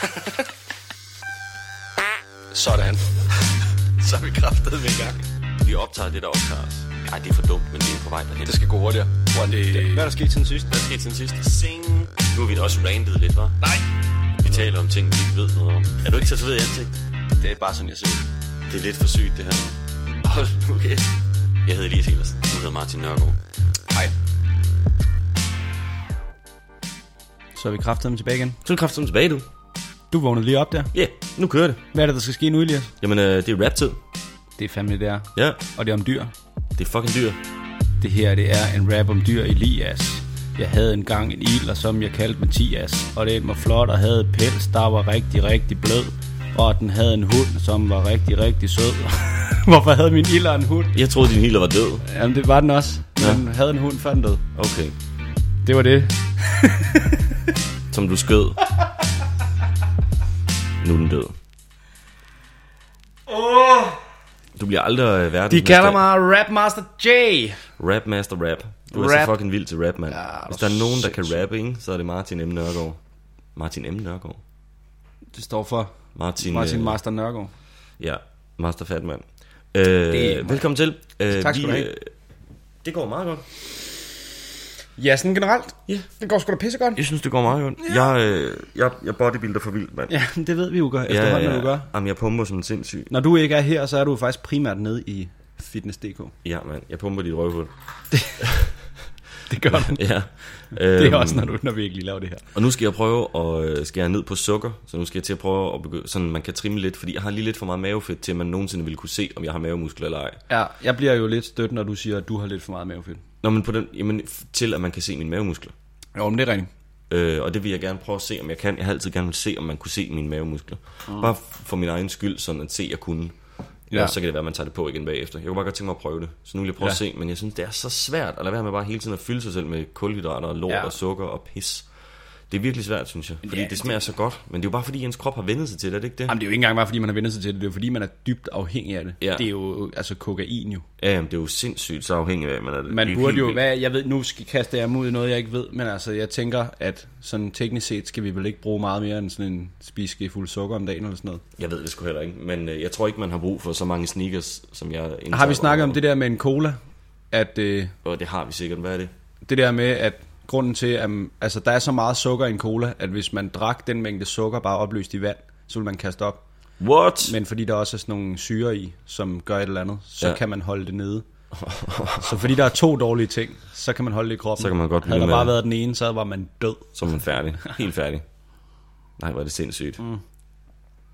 Sådan. Så er vi kraftet med i gang. Vi optager det, der optager Nej, det er for dumt, men vi er på vej derhen. Det skal gå hurtigere. One day. Hvad er der sket siden sidst? Hvad skete siden sidst? Sing. Nu har vi da også randet lidt, hva'? Nej. Vi taler om ting, vi ikke ved noget om. Er du ikke tatoveret i ansigt? Det er bare sådan, jeg ser ud. Det er lidt for sygt, det her. Hold nu kæft. Jeg hedder Elias Hellersen. Du hedder Martin Nørgaard. Hej. Så er vi kraftet tilbage igen. Så er du kraftigt tilbage, du. Du vågnede lige op der. Ja, yeah, nu kører det. Hvad er det, der skal ske nu, Elias? Jamen, øh, det er rap-tid. Det er fandme det der. Ja, Og det er om dyr. det er fucking dyr. Det her, det er en rap om dyr Elias. Jeg havde engang en iler, som jeg kaldte Mathias. Og det var flot og havde pels, der var rigtig, rigtig blød. Og den havde en hund, som var rigtig, rigtig sød. Hvorfor havde min iler en hund? Jeg troede, din healer var død. Jamen, det var den også. Ja. Den havde en hund, den død. Okay. Det var det. Som du skød. Nu er den død. Du bliver aldrig øh, verdens De kalder mig Rapmaster J. Rap Master Rap. Du er Rap. så fucking vild til rap, mand. Ja, Hvis der er nogen, der kan rappe, ikke, så er det Martin M. Nørgaard. Martin M. Nørgaard. Det står for Martin, Martin øh, Master Nørgaard. Ja, Master Fatman. Øh, velkommen til. Øh, Tak skal du have. øh, det går meget godt. Ja, sådan generelt. Ja. Det går sgu da pissegodt. Jeg synes, det går meget godt. Jeg, øh, jeg, jeg bodybuilder for vildt, mand. Ja, det ved vi jo godt efterhånden, ja, ja, ja. du gør. Jamen, jeg pumper som en sindssyg. Når du ikke er her, så er du faktisk primært nede i fitness.dk. Ja, mand. Jeg pumper dit røvhul. Det gør du. Ja. Det er Øhm, også, når, du, når vi ikke lige laver det her. Og nu skal jeg prøve at øh, skære ned på sukker, så nu skal jeg til at prøve at begynde, sådan man kan trimme lidt, fordi jeg har lige lidt for meget mavefedt til, at man nogensinde ville kunne se, om jeg har mavemuskler eller ej. Ja, jeg bliver jo lidt stødt, når du siger, at du har lidt for meget mavefedt. Nå, men på den, jamen, til at man kan se mine mavemuskler. Jo, men det er rigtigt. Øh, og det vil jeg gerne prøve at se, om jeg kan. Jeg har altid gerne vil se, om man kunne se mine mavemuskler. Mm. Bare for min egen skyld, sådan at se, at jeg kunne. Ja. Og så kan det være, at man tager det på igen bagefter. Jeg kunne bare godt tænke mig at prøve det. Så nu vil jeg prøve ja. At se, men jeg synes, det er så svært at lade være med bare hele tiden at fylde sig selv med kulhydrater og lort. Ja. og sukker og pis. Det er virkelig svært, synes jeg. Fordi Ja, det smager så godt. Men det er jo bare fordi, ens krop har vendt sig til det, er det ikke det? Jamen, det er jo ikke engang bare, fordi man har vendt sig til det. Det er jo fordi, man er dybt afhængig af det. Ja. Det er jo altså kokain jo. Ja, jamen, det er jo sindssygt så afhængig af, man er det. Man det burde jo, hvad, jeg ved, nu skal kaste jeg ud i noget, jeg ikke ved, men altså, jeg tænker, at sådan teknisk set skal vi vel ikke bruge meget mere end sådan en spiske fuld sukker om dagen eller sådan noget. Jeg ved det sgu heller ikke, men øh, jeg tror ikke, man har brug for så mange sneakers, som jeg indtager. Har vi snakket om det der med en cola? At øh, Og det har vi sikkert. Hvad er det? det der med, at grunden til, at altså, der er så meget sukker i en cola, at hvis man drak den mængde sukker bare opløst i vand, så vil man kaste op. What? Men fordi der også er sådan nogle syre i, som gør et eller andet, så Ja. kan man holde det nede. så fordi der er to dårlige ting, så kan man holde det i kroppen. Så kan man godt blive Havde der bare været den ene, så var man død. Så er man færdig. Helt færdig. Nej, er det sindssygt. Mm.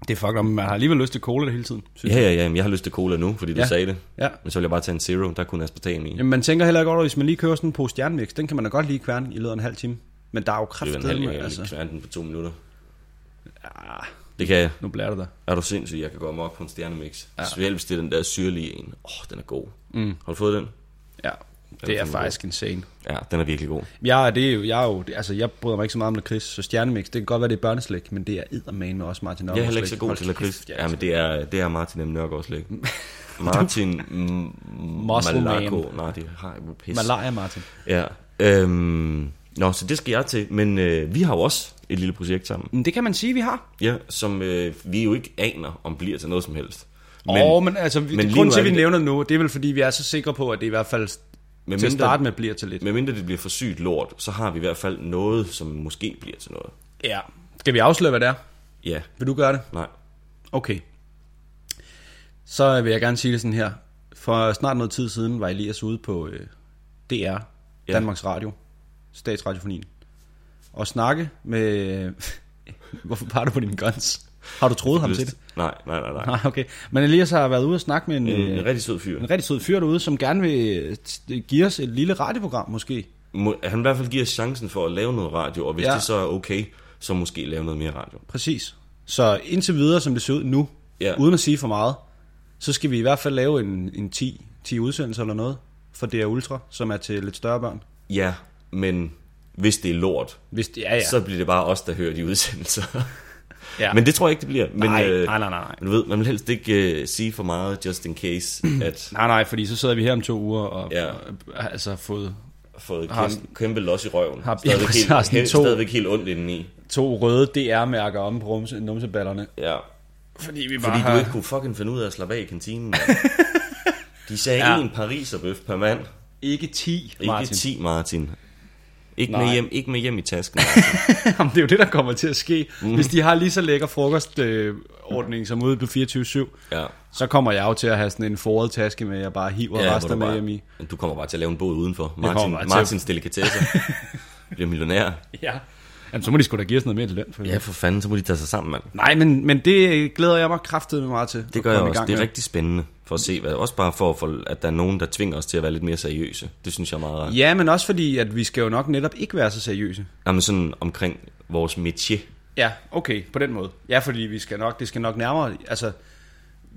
Det er fucked up, man har alligevel lyst til cola det hele tiden, synes Ja, ja, ja, men jeg har lyst til cola nu, fordi du Ja. sagde det. Ja. Men så vil jeg bare tage en Zero, der kunne aspartam i. Jamen, man tænker heller ikke over, hvis man lige kører sådan en pose stjernemix, den kan man da godt lige kværne i løbet af en halv time. Men der er jo det er en halv, altså. altså. den på to minutter. Ja, Det kan jeg. nu blærer det der. Er du sindssyg, jeg kan gå amok på en stjernemix. Ja. Specielt hvis det er den der syrlige en. Åh, oh, den er god. Mm. Har du fået den? Ja, det er faktisk insane. Ja, den er virkelig god. Er, det er jo, jeg, er jo, altså, jeg bryder mig ikke så meget om lakrids, så stjernemix, det kan godt være, det er børneslæg, men det er eddermane også Martin Jeg er heller ikke så god Hold til lakrids. Ja, men det er, det er Martin M. Nørgaards læg. Martin Muscle Malaco. man. Nej, det har jeg pis. Malaria, Martin. Ja. Øhm, nå, så det skal jeg til. Men øh, vi har jo også et lille projekt sammen. Men det kan man sige, vi har. Ja, som øh, vi jo ikke aner, om bliver til noget som helst. Men, Åh, men altså, men grunden til, at vi vi- nævner det nu, det er vel fordi, vi er så sikre på, at det i hvert fald Med til at starte med bliver til lidt. Medmindre det bliver for sygt lort, så har vi i hvert fald noget, som måske bliver til noget. Ja. Skal vi afsløre, hvad det er? Ja, Vil du gøre det? nej. Okay. Så vil jeg gerne sige det sådan her. For snart noget tid siden var Elias ude på øh, DR, Danmarks Radio, Statsradiofonien, og snakke med... Hvorfor bare du på dine guns? Har du troet ham til det? Nej, nej, nej, nej. Nej, okay. Men Elias har været ude og snakke med en, En, øh, en rigtig sød fyr. en rigtig sød fyr derude, som gerne vil øh, give os et lille radioprogram måske. Må, han i hvert fald give os chancen for at lave noget radio, og hvis. Ja. det så er okay, så måske lave noget mere radio. Præcis. Så indtil videre, som det ser ud nu, Ja. uden at sige for meget, så skal vi i hvert fald lave en, en 10, 10 udsendelser eller noget for DR Ultra, som er til lidt større børn. Ja, men hvis det er lort, Hvis det, ja, ja. så bliver det bare os, der hører de udsendelser. ja. Men det tror jeg ikke, det bliver. Men, Nej, øh, nej, nej, nej. Du ved, man vil helst ikke uh, sige for meget, just in case, at... Nej, nej, fordi så sidder vi her om to uger og, Ja. og altså fået fået Har kæmpe, kæmpe los i røven. Har- stadigvæk, ja, helt, har helt, to- stadigvæk helt ondt indeni. To røde DR-mærker om på rumse, numseballerne. Ja. Fordi vi bare Fordi har... du ikke kunne fucking finde ud af at slappe af i kantinen. De sagde Ja. en pariserbøf per mand. Ikke 10, Ikke Martin. 10, Martin. Ikke Nej. med, hjem, ikke med hjem i tasken. Martin. Jamen, det er jo det, der kommer til at ske. Mm. Hvis de har lige så lækker frokostordning øh, som ude på 24-7, ja. så kommer jeg jo til at have sådan en foret taske med, jeg bare hiver ja, du med hjem i. Du kommer bare til at lave en båd udenfor. Martin, Martins delikatesser. Bliver millionær. Ja. Jamen, så må de sgu da give os noget mere til løn. For Ja, for fanden, så må de tage sig sammen, mand. Nej, men, men det glæder jeg mig kraftigt med meget til. Det gør jeg også. Det er med. rigtig spændende for at se, hvad, også bare for, at få- at der er nogen, der tvinger os til at være lidt mere seriøse. Det synes jeg er meget rart. Ja, men også fordi, at vi skal jo nok netop ikke være så seriøse. Jamen sådan omkring vores métier. Ja, okay, på den måde. Ja, fordi vi skal nok, det skal nok nærmere, altså,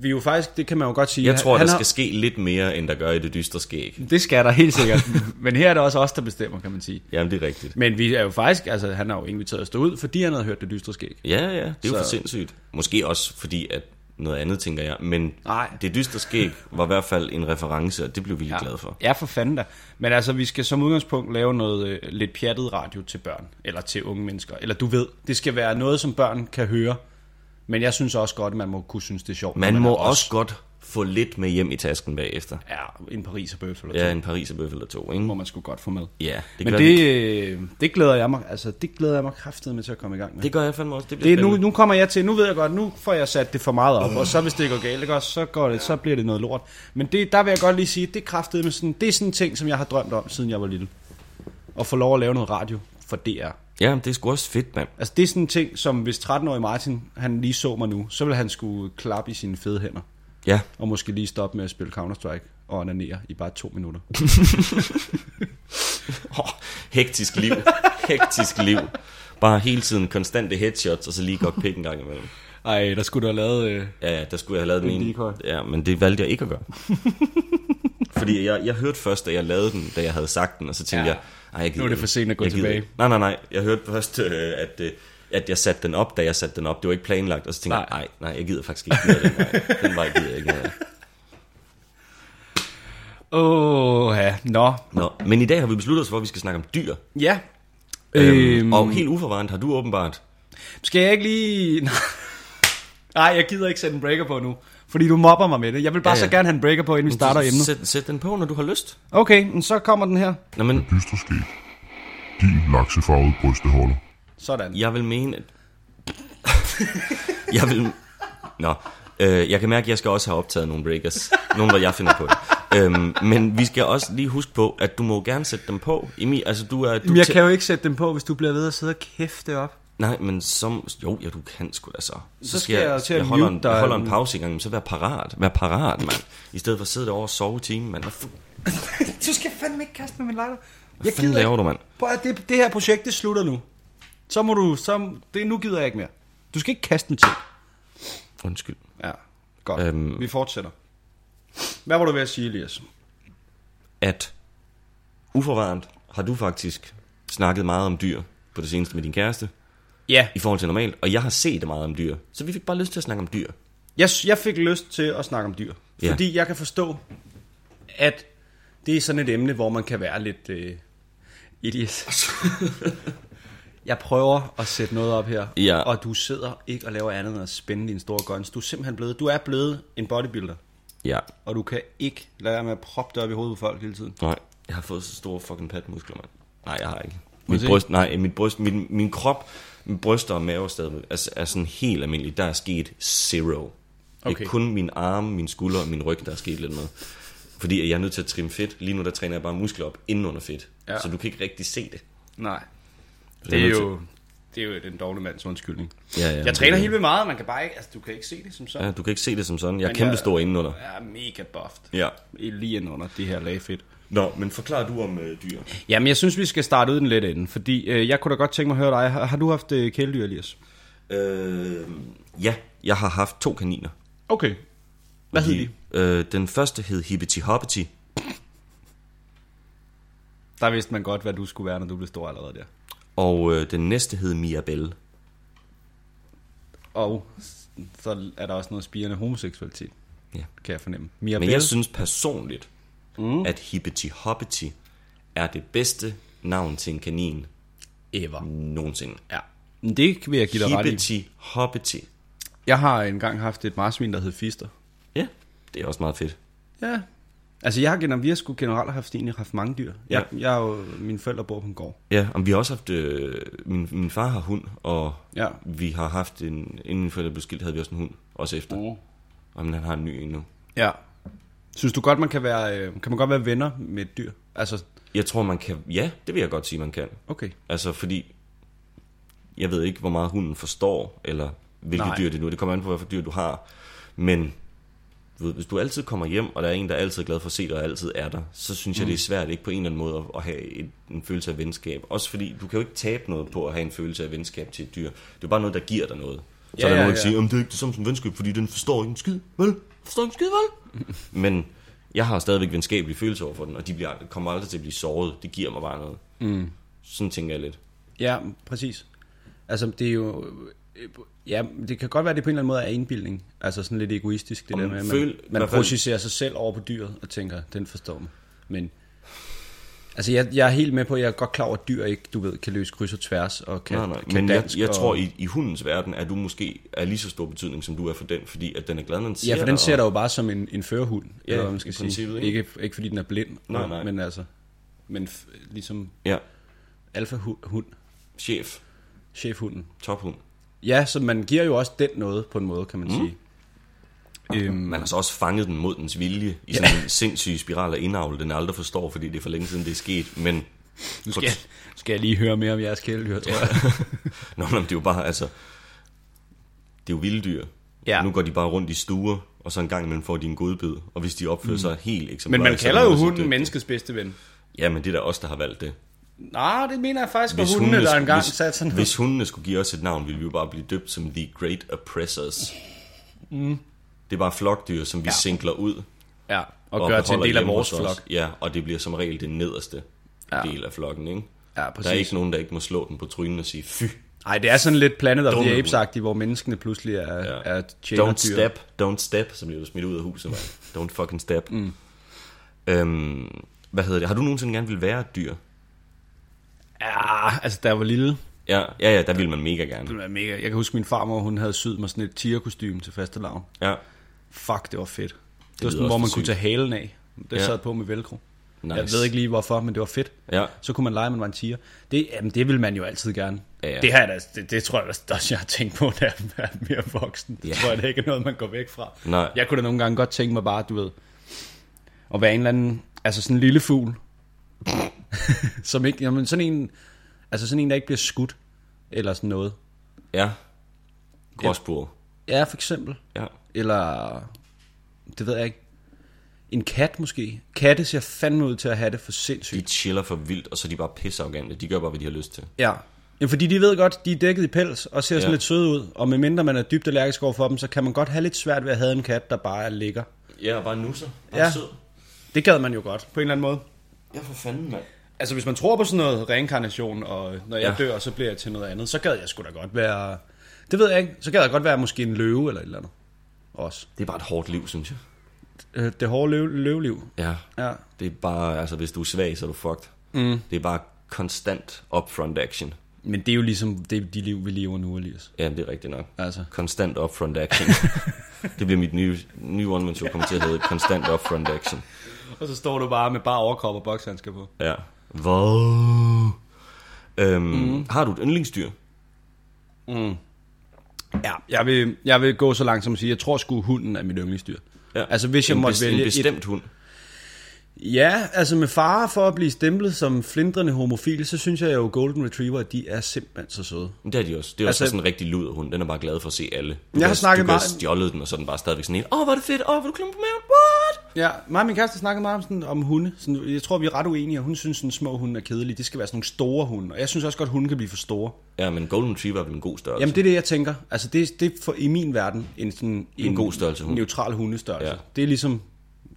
vi er jo faktisk, det kan man jo godt sige. Jeg tror, han der har- skal ske lidt mere, end der gør i det dystre skæg. Det skal der helt sikkert. men her er det også os, der bestemmer, kan man sige. Jamen, det er rigtigt. Men vi er jo faktisk, altså han har jo inviteret os ud, fordi han havde hørt det dystre skæg. Ja, ja, det er jo Så- for sindssygt. Måske også fordi, at noget andet, tænker jeg. Men Nej. det dystre skæg var i hvert fald en reference, og det blev vi lige glade for. Ja, for fanden da. Men altså, vi skal som udgangspunkt lave noget øh, lidt pjattet radio til børn, eller til unge mennesker. Eller du ved, det skal være noget, som børn kan høre. Men jeg synes også godt, at man må kunne synes, det er sjovt. når Man må er også godt få lidt med hjem i tasken bagefter. Ja, en Paris og bøf eller Ja, to, en pariserbøf eller to, ikke? må man sgu godt få med. Ja, det Men det, det, øh, det glæder jeg mig, altså det glæder jeg mig kraftigt med til at komme i gang med. det gør jeg fandme også. Det, bliver Det nu, nu kommer jeg til, nu ved jeg godt, nu får jeg sat det for meget op, og så hvis det går galt, ikke, også, så, går det, så bliver det noget lort. Men det, der vil jeg godt lige sige, det kraftet med sådan, det er sådan en ting, som jeg har drømt om, siden jeg var lille. At få lov at lave noget radio for DR. Ja, det er sgu også fedt, mand. Altså det er sådan en ting, som hvis 13-årige Martin, han lige så mig nu, så vil han skulle klappe i sine fede hænder. Ja, Og måske lige stoppe med at spille Counter-Strike og onanere i bare to minutter. oh, hektisk liv. hektisk liv. Bare hele tiden konstante headshots, og så lige godt pik en gang imellem. Ej, der skulle du have lavet... Øh... Ja, der skulle jeg have lavet En. Ja, men det valgte jeg ikke at gøre. Fordi jeg, jeg hørte først, da jeg lavede den, da jeg havde sagt den, og så tænkte Ja. jeg, ej, jeg gider Nu er det for sent at gå gider tilbage. ikke. Nej, nej, nej. Jeg hørte først, øh, at, øh, at jeg satte den op, da jeg satte den op. Det var ikke planlagt, og så tænkte Nej. jeg, nej, nej, jeg gider faktisk ikke den vej. Den vej gider jeg ikke. mere. Åh, ja. Nå. Nå, men i dag har vi besluttet os for, at vi skal snakke om dyr. Ja. Øhm, og helt uforvarende har du åbenbart Skal jeg ikke lige... Nej, jeg gider ikke sætte en breaker på nu. Fordi du mobber mig med det. Jeg vil bare ja, Ja, så gerne have en breaker på, inden vi starter emnet. Sæt, sæt den på, når du har lyst. Okay, men så kommer den her. Nå, men Dystre skæg. Din laksefarvede brysteholder. Sådan. jeg vil mene, at... jeg vil... Nå, øh, jeg kan mærke, at jeg skal også have optaget nogle breakers. Nogle, hvor jeg finder på det. Øhm, men vi skal også lige huske på, at du må gerne sætte dem på. Emil, altså du er... Du Jamen, jeg kan jo ikke sætte dem på, hvis du bliver ved at sidde og kæfte op. Nej, men som... Jo, ja, du kan sgu da så. Så, skal jeg til at jeg holder, en, dig. jeg holder en pause i gang, så vær parat. Vær parat, mand. I stedet for at sidde derovre og sove i timen, mand. Du skal fandme ikke kaste med min lighter. Hvad fanden laver du, mand? Prøv at det, det her projekt, det slutter nu. Så må du... Så, det, nu gider jeg ikke mere. Du skal ikke kaste med ting. Undskyld. Ja, godt. Øhm. Vi fortsætter. Hvad var du ved at sige, Elias? at uforvarende har du faktisk snakket meget om dyr på det seneste med din kæreste, Ja. i forhold til normalt, og jeg har set meget om dyr. Så vi fik bare lyst til at snakke om dyr. Jeg, jeg fik lyst til at snakke om dyr. Ja. Fordi jeg kan forstå, at det er sådan et emne, hvor man kan være lidt... Øh, idiot. jeg prøver at sætte noget op her, Ja. og du sidder ikke og laver andet end at spænde dine store guns. Du er simpelthen blevet, du er blevet en bodybuilder, Ja, og du kan ikke lade være med at proppe det op i hovedet på folk hele tiden. nej, jeg har fået så store fucking patmuskler, mand. Nej, jeg har ikke. Mit bryst, nej, mit bryst, min, min krop, min bryster og mave er stadig, er, er sådan helt almindelig. Der er sket zero. Det Okay. er kun min arme, min skulder og min ryg, der er sket lidt med. Fordi jeg er nødt til at trimme fedt. Lige nu der træner jeg bare muskler op inden under fedt. Ja. Så du kan ikke rigtig se det. Nej. Så Det er jo, det er jo den dårlige mands undskyldning. Ja, ja, jeg træner det- helt vildt meget, man kan bare ikke, altså du kan ikke se det som sådan. Ja, du kan ikke se det som sådan. Jeg er kæmpe stor indenunder. Jeg er mega buffed. Ja. Lige ind under det her lag fedt. Nå, men forklar du om øh, dyr. Jamen, jeg synes, vi skal starte ud den lidt ende, fordi øh, jeg kunne da godt tænke mig at høre dig. Har, har du haft øh, kæledyr, Elias? Øh, ja, jeg har haft to kaniner. Okay. Hvad hed de? Øh, den første hed Hibbity Hobbity. Der vidste man godt, hvad du skulle være, når du blev stor allerede der. Og øh, den næste hed Mirabelle. Og så er der også noget spirende homoseksualitet, Ja. kan jeg fornemme. Men Mirabelle. jeg synes personligt, mm. at Hibbity Hobbity er det bedste navn til en kanin Ever. nogensinde. Ja. Men det vil jeg give dig ret i. Hobbity. Jeg har engang haft et marsvin, der hed Fister. Ja, det er også meget fedt. Ja. Altså, jeg har, gener- vi har sgu generelt haft, egentlig haft mange dyr. Jeg, jeg er jo, mine forældre bor på en gård. Ja, og vi har også haft... Øh, min, min far har hund, og Ja. vi har haft en... Inden min forældre blev skilt, havde vi også en hund. Også efter. Oh. Og men han har en ny endnu. Ja. Synes du godt, man kan være, øh, kan man godt være venner med et dyr? Altså, Jeg tror, man kan... Ja, det vil jeg godt sige, man kan. okay. Altså, fordi... Jeg ved ikke, hvor meget hunden forstår, eller hvilke Nej. dyr det nu er. Det kommer an på, for dyr du har. Men ved, hvis du altid kommer hjem, og der er en, der er altid glad for at se dig, og altid er der, så synes jeg, det er svært ikke på en eller anden måde at, at have et, en følelse af venskab. Også fordi, du kan jo ikke tabe noget på at have en følelse af venskab til et dyr. Det er bare noget, der giver dig noget. Så Ja, er der ja, nogen, der ja. siger, om det er ikke det samme som venskab, fordi den forstår ikke en skid, vel? Forstår ikke en skid, vel? Men jeg har stadigvæk venskabelige følelser over for den, og de bliver, kommer aldrig til at blive såret. Det giver mig bare noget. Mm. Sådan tænker jeg lidt. Ja, præcis. Altså, det er jo... Ja, det kan godt være, at det på en eller anden måde er indbildning. Altså sådan lidt egoistisk, det Om der med, at man, føl- man projicerer sig selv over på dyret og tænker, den forstår mig. Men altså, jeg, jeg er helt med på, at jeg er godt klar over, at dyr ikke, du ved, kan løse kryds og tværs og kan, Nej, nej. kan Men jeg, jeg og, tror, i, i hundens verden er du måske af lige så stor betydning, som du er for den, fordi at den er glad, når den ser Ja, for den dig, ser og- dig jo bare som en, en førerhund, Ja, eller hvad man skal sige. Ikke, ikke? ikke fordi den er blind, Nej, nej. men altså, men f- ligesom Ja, alfa hund, chef, chefhunden. tophund. Ja, så man giver jo også den noget på en måde, kan man mm. sige. Øhm, Man har så også fanget den mod dens vilje i sådan en sindssyg spiral af indavl, den aldrig forstår, fordi det er for længe siden, det er sket. Men nu skal, jeg, skal jeg lige høre mere om jeres kæledyr, tror jeg. Nå, men det er jo bare, altså... Det er jo vilde dyr. Ja. Nu går de bare rundt i stuer, og så en gang imellem får de en godbid. Og hvis de opfører sig helt eksemplarisk... Men man er kalder jo hunden menneskets bedste ven. Ja, men det er da os, der har valgt det. Nej, det mener jeg faktisk, Hvis at hundene, der engang hvis, satte sådan hvis hundene skulle give os et navn, ville vi jo bare blive døbt som The Great Oppressors. Mm. Det er bare flokdyr, som vi ja. singler ud. Ja, og, gør til en del af vores os. flok. Ja, og det bliver som regel det nederste Ja. del af flokken, ikke? Ja, præcis. Der er ikke nogen, der ikke må slå den på trynen og sige, fy, Nej, det er sådan lidt Planet of the Apes-agtigt, hvor menneskene pludselig er, ja. Er. Don't step, don't step, så bliver du smidt ud af huset, man. Don't fucking step. Mm. Øhm, hvad hedder det? Har du nogensinde gerne vil være et dyr? Ja, altså jeg var lille, Ja, ja, ja der vil man mega gerne. det var mega. Jeg kan huske, min farmor, hun havde syet mig sådan et tigerkostyme til faste lavn. Ja, Fuck, det var fedt. Det, det var sådan, hvor man for kunne tage halen af. Det Ja. sad på med velcro. nice. Jeg ved ikke lige hvorfor, men det var fedt. Ja, Så kunne man lege, at man var en tiger. Det, jamen, det vil man jo altid gerne. Ja, ja. Det, da, det, det tror jeg også, jeg har tænkt på, da jeg er mere voksen. Det Ja. tror jeg ikke er noget, man går væk fra. Nej. Jeg kunne da nogle gange godt tænke mig bare, du ved, at være en eller anden, altså sådan en lille fugl. som ikke, jamen sådan en, altså sådan en, der ikke bliver skudt, eller sådan noget. ja. Gråsbord. Ja, for eksempel. Ja. Eller, det ved jeg ikke. En kat måske. Katte ser fandme ud til at have det for sindssygt. De chiller for vildt, og så er de bare pissearrogante. De gør bare, hvad de har lyst til. Ja. ja, fordi de ved godt, de er dækket i pels og ser sådan Ja. lidt søde ud. Og medmindre man er dybt allergisk over for dem, så kan man godt have lidt svært ved at have en kat, der bare er ligger. Ja, bare nusser. Bare Ja. sød. Det gad man jo godt, på en eller anden måde. Ja, for fanden, mand. Altså hvis man tror på sådan noget reinkarnation, og når jeg Ja. dør, så bliver jeg til noget andet, så gad jeg sgu da godt være... Det ved jeg ikke. Så gad jeg godt være måske en løve eller et eller andet. Også. Det er bare et hårdt liv, synes jeg. Øh, Det hårde løve, løveliv. Ja. Ja. Det er bare, altså hvis du er svag, så er du fucked. Mm. Det er bare konstant upfront action. Men det er jo ligesom det, de liv, vi lever nu, Elias. Ja, det er rigtigt nok. Altså. Konstant upfront action. det bliver mit nye, nye one man show kommer til at hedde Konstant upfront action. Og så står du bare med bare overkrop og bokshandsker på. Ja. Hvad? Øhm, mm. Har du et yndlingsdyr? Ja, jeg vil, jeg vil gå så langt som at sige, jeg tror sgu hunden er mit yndlingsdyr. Ja. Altså hvis jeg en, måtte bes- vælge En bestemt hund. et... Ja, altså med fare for at blive stemplet som flindrende homofil, så synes jeg jo Golden Retriever, de er simpelthen så søde. Men det er de også. Det er Altså- også sådan en rigtig luderhund. Den er bare glad for at se alle. Du Jeg har kan- snakket Du meget- stjålet den, og så den bare stadigvæk sådan en. Åh, oh, hvor er det fedt. Åh, oh, hvor du klump på maven. Ja, mig og min kæreste snakkede meget om, sådan, om hunde. Sådan, jeg tror, vi er ret uenige, og hun synes, at små hunde er kedelige. Det skal være sådan nogle store hunde. Og jeg synes også godt, at hunde kan blive for store. Ja, men Golden Retriever er vel en god størrelse. Jamen, det er det, jeg tænker. Altså, det, det er for, i min verden en, sådan, en, god størrelse hund. neutral hundestørrelse. Ja. Det er ligesom...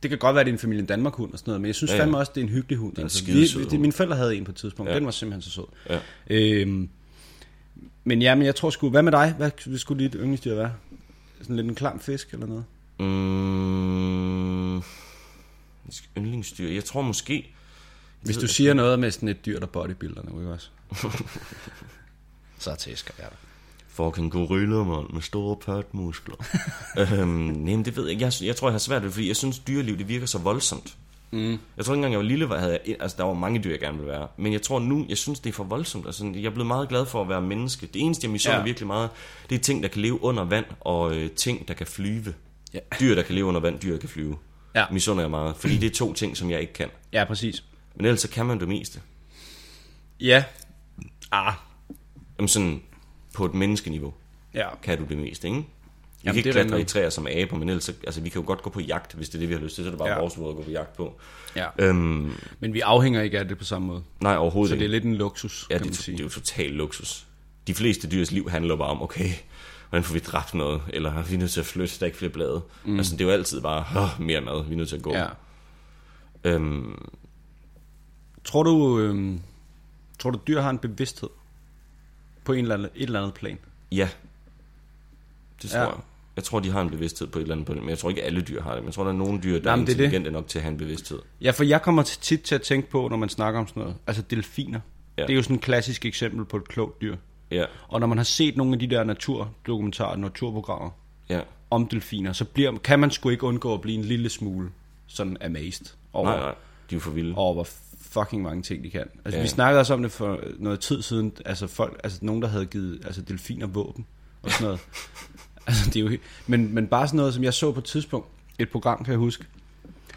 Det kan godt være, at det er en familien Danmark hund og sådan noget, men jeg synes ja, Ja, fandme også, det er en hyggelig hund. en altså, vi, det, hund. mine forældre havde en på et tidspunkt. Ja. Den var simpelthen så sød. Ja. Øhm, men ja, men jeg tror sgu... Hvad med dig? Hvad skulle dit yndlingsdyr være? Sådan lidt en klam fisk eller noget? Mm, yndlingsdyr. Jeg tror måske... Hvis du siger noget med sådan et dyr, der bodybuilder nu, ikke også? så tæsker jeg dig. Fucking gorilla, mand, med store patmuskler. øhm, nej, men det ved jeg. Jeg, jeg tror, jeg har svært ved det, fordi jeg synes, dyreliv, det virker så voldsomt. Mm. Jeg tror ikke engang, jeg var lille, var, havde jeg, altså der var mange dyr, jeg gerne ville være. Men jeg tror nu, jeg synes, det er for voldsomt. Altså, jeg er blevet meget glad for at være menneske. Det eneste, jeg misunder ja. virkelig meget, det er ting, der kan leve under vand, og øh, ting, der kan flyve. Ja. Dyr, der kan leve under vand, dyr, der kan flyve. Ja. Misunder jeg meget, fordi det er to ting, som jeg ikke kan. Ja, præcis. Men ellers så kan man det meste. Ja. Ah. Jamen sådan, på et menneskeniveau Ja. kan du det meste, ikke? Vi Jamen, kan ikke klatre i træer som aber, men ellers, så- altså, vi kan jo godt gå på jagt, hvis det er det, vi har lyst til. Så er det bare Ja. vores måde at gå på jagt på. ja. Øhm, Men vi afhænger ikke af det på samme måde. nej, overhovedet Så det er ikke. lidt en luksus, Ja, kan det, man er, sige. det er jo total luksus. De fleste dyrs liv handler bare om, okay, hvordan får vi dræbt noget? Eller er vi nødt til at flytte, der er ikke flere blade? Mm. Altså, det er jo altid bare, Åh, mere mad, vi er nødt til at gå. Ja. Øhm, Tror du, øhm, tror du, dyr har en bevidsthed? På en eller anden, et eller andet plan? ja, det tror Ja. jeg. Jeg tror, de har en bevidsthed på et eller andet punkt, men jeg tror ikke, alle dyr har det. Men jeg tror, der er nogle dyr, der Nej, er det er intelligente nok til at have en bevidsthed. Ja, for jeg kommer til- tit til at tænke på, når man snakker om sådan noget. Altså delfiner. Ja. Det er jo sådan et klassisk eksempel på et klogt dyr. Ja, Og når man har set nogle af de der naturdokumentarer, naturprogrammer ja. om delfiner, så bliver, kan man sgu ikke undgå at blive en lille smule sådan amazed over, Nej, nej, de er for vilde. over hvor fucking mange ting de kan. Altså, Ja. Vi snakkede også om det for noget tid siden, altså folk, altså nogen, der havde givet altså delfiner våben og sådan noget. altså, det er jo, men, men bare sådan noget, som jeg så på et tidspunkt, et program, kan jeg huske,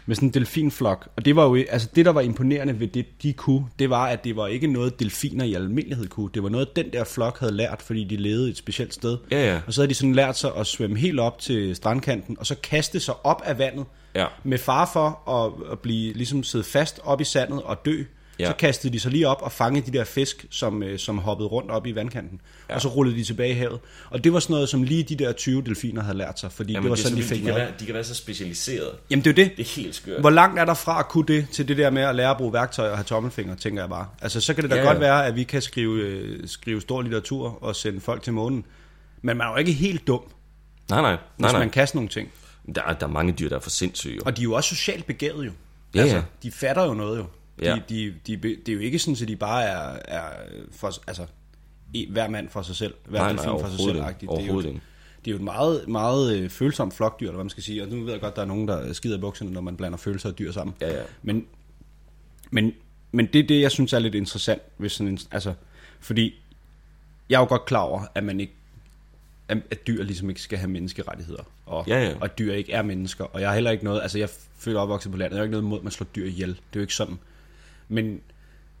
med sådan en delfinflok. Og det var jo, altså det, der var imponerende ved det, de kunne, det var, at det var ikke noget, delfiner i almindelighed kunne. Det var noget, den der flok havde lært, fordi de levede et specielt sted. Ja, ja. Og så havde de sådan lært sig at svømme helt op til strandkanten, og så kaste sig op af vandet, Ja. med far for at, at blive ligesom sidde fast op i sandet og dø. Ja. Så kastede de sig lige op og fangede de der fisk, som, øh, som hoppede rundt op i vandkanten. Ja. Og så rullede de tilbage i havet. Og det var sådan noget, som lige de der 20 delfiner havde lært sig, fordi Jamen, det var sådan, de fik de, kan være, de kan være så specialiserede. Jamen det er jo det. Det er helt skørt. Hvor langt er der fra at kunne det, til det der med at lære at bruge værktøj og have tommelfinger, tænker jeg bare. Altså, så kan det da ja, godt ja. være, at vi kan skrive, øh, skrive stor litteratur og sende folk til månen. Men man er jo ikke helt dum, Nej, nej. hvis nej, nej. man kan sådan nogle ting. Der, er, der er mange dyr, der er for sindssyge. jo. Og de er jo også socialt begavet jo. Ja, altså, ja. de fatter jo noget jo. De, Ja. de, de, de, det er jo ikke sådan, at de bare er, er for, altså, hver mand for sig selv, hver Nej, nej, for sig selv. agtigt. Det er jo, det er jo et meget, meget øh, følsomt flokdyr, eller hvad man skal sige. Og nu ved jeg godt, der er nogen, der skider i bukserne, når man blander følelser og dyr sammen. Ja, ja. Men, men, men det er det, jeg synes er lidt interessant ved sådan en, altså, fordi jeg er jo godt klar over, at man ikke at at dyr ligesom ikke skal have menneskerettigheder, og, Ja, ja. og at dyr ikke er mennesker, og jeg har heller ikke noget, altså jeg føler opvokset på landet, jeg har ikke noget imod, at man slår dyr ihjel, det er jo ikke sådan. Men,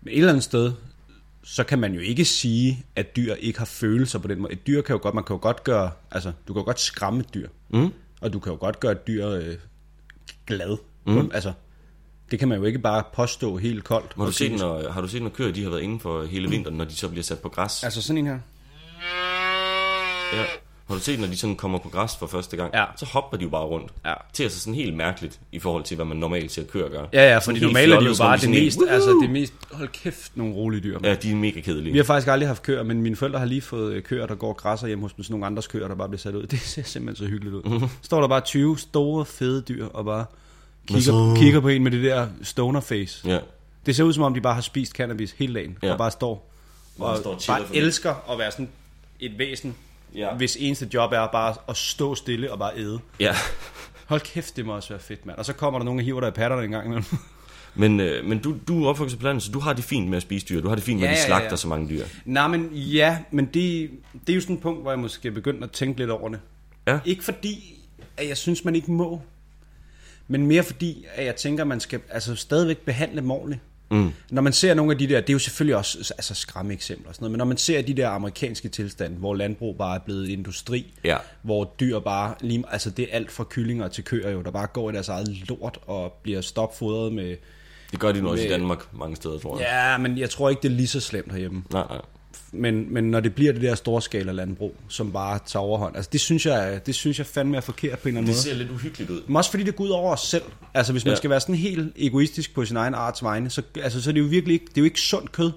et eller andet sted, så kan man jo ikke sige, at dyr ikke har følelser på den måde. Et dyr kan jo godt, man kan jo godt gøre, altså du kan jo godt skræmme et dyr, mm. og du kan jo godt gøre et dyr øh, glad. Mm. Altså, det kan man jo ikke bare påstå helt koldt. Har du, set, når, har du set, når køer de har været inde for hele vinteren, når de så bliver sat på græs? Altså sådan en her. Ja. Har du set, når de sådan kommer på græs for første gang? Ja. Så hopper de jo bare rundt. Ja. Til at sig sådan helt mærkeligt, i forhold til, hvad man normalt ser køer gøre. Ja, ja, Sådan fordi helt normalt er de jo bare det mest, "Woohoo!" altså det mest, hold kæft, nogle rolige dyr. Ja, de er mega kedelige. Vi har faktisk aldrig haft køer, men mine forældre har lige fået øh, køer, der går og græsser hjemme hos dem, sådan nogle andres køer, der bare bliver sat ud. Det ser simpelthen så hyggeligt ud. Mhm. Står der bare 20 store, fede dyr, og bare kigger, så? kigger på en med det der stoner face. Ja. Det ser ud som om, de bare har spist cannabis hele dagen, Ja. og bare står og står og bare for det. elsker at være sådan et væsen, Ja. hvis eneste job er bare at stå stille og bare æde. ja. Hold kæft, det må også være fedt, mand. Og så kommer der nogen og hiver dig i patterne en gang imellem. Men, øh, men du, du er opvokset på landet, så du har det fint med at spise dyr. Du har det fint med, Ja, at de ja, slagter ja. så mange dyr. Nej, men ja, men det, det er jo sådan et punkt, hvor jeg måske begyndte at tænke lidt over det. Ja. Ikke fordi, at jeg synes, man ikke må, men mere fordi, at jeg tænker, at man skal altså, stadigvæk behandle dem ordentligt. Mm. Når man ser nogle af de der, det er jo selvfølgelig også altså, skræmme eksempler og sådan noget, men når man ser de der amerikanske tilstande, hvor landbrug bare er blevet industri, Ja. hvor dyr bare, lige, altså det er alt fra kyllinger til køer jo, der bare går i deres eget lort og bliver stopfodret med, Det gør de nu også i Danmark mange steder, tror jeg. ja, men jeg tror ikke, det er lige så slemt herhjemme. Nej, nej. Men, men når det bliver det der storskala landbrug, som bare tager overhånd, altså det synes jeg, det synes jeg fandme er forkert på en eller anden Det måde. ser lidt uhyggeligt ud. Men også fordi det går ud over os selv. Altså hvis man Ja. skal være sådan helt egoistisk på sin egen arts vegne, så, altså, så er det jo virkelig ikke, det er jo ikke sundt kød.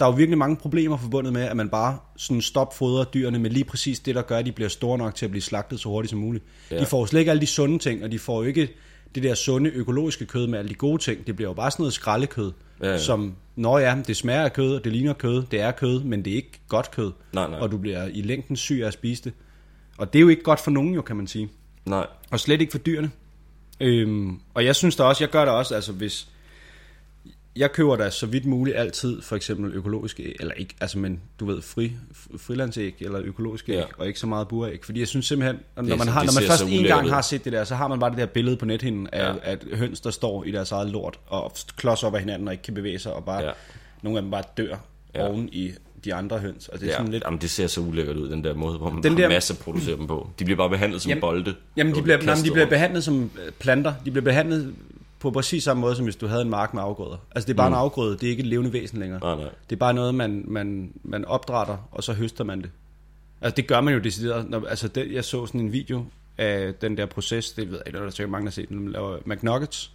Der er jo virkelig mange problemer forbundet med, at man bare sådan stopfodrer dyrene med lige præcis det, der gør, at de bliver store nok til at blive slagtet så hurtigt som muligt. Ja. De får jo slet ikke alle de sunde ting, og de får jo ikke det der sunde økologiske kød med alle de gode ting, det bliver jo bare sådan noget skraldekød, Ja, som, når ja, det smager af kød, og det ligner kød, det er kød, men det er ikke godt kød, Nej, nej. og du bliver i længden syg af at spise det. Og det er jo ikke godt for nogen jo, kan man sige. Nej, Og slet ikke for dyrene. Øhm, og jeg synes da også, jeg gør det også, altså hvis... Jeg køber da så vidt muligt altid, for eksempel økologiske æg, eller ikke, altså men du ved, fri, frilandsæg eller økologiske æg, Ja. og ikke så meget buræg. Fordi jeg synes simpelthen, når man, har, når man først en gang har set det der, så har man bare det der billede på nethinden af, Ja. at høns, der står i deres eget lort, og klods op af hinanden og ikke kan bevæge sig, og bare, Ja. nogle af dem bare dør Ja. oven i de andre høns. Og det er ja, sådan lidt, jamen, det ser så ulækkert ud, den der måde, hvor man Den der... masser producerer dem på. De bliver bare behandlet som Jamen- bolde. Jamen, de bliver, nej, men kastet de bliver behandlet som øh, planter. De bliver behandlet på præcis samme måde, som hvis du havde en mark med afgrøder. Altså, det er bare mm. en afgrøde. Det er ikke et levende væsen længere. Nej, nej. Det er bare noget, man, man, man opdrætter, og så høster man det. Altså, det gør man jo decideret. Når, altså, det, jeg så sådan en video af den der proces, det ved jeg ikke, der er sikkert mange, der har set den, man laver McNuggets,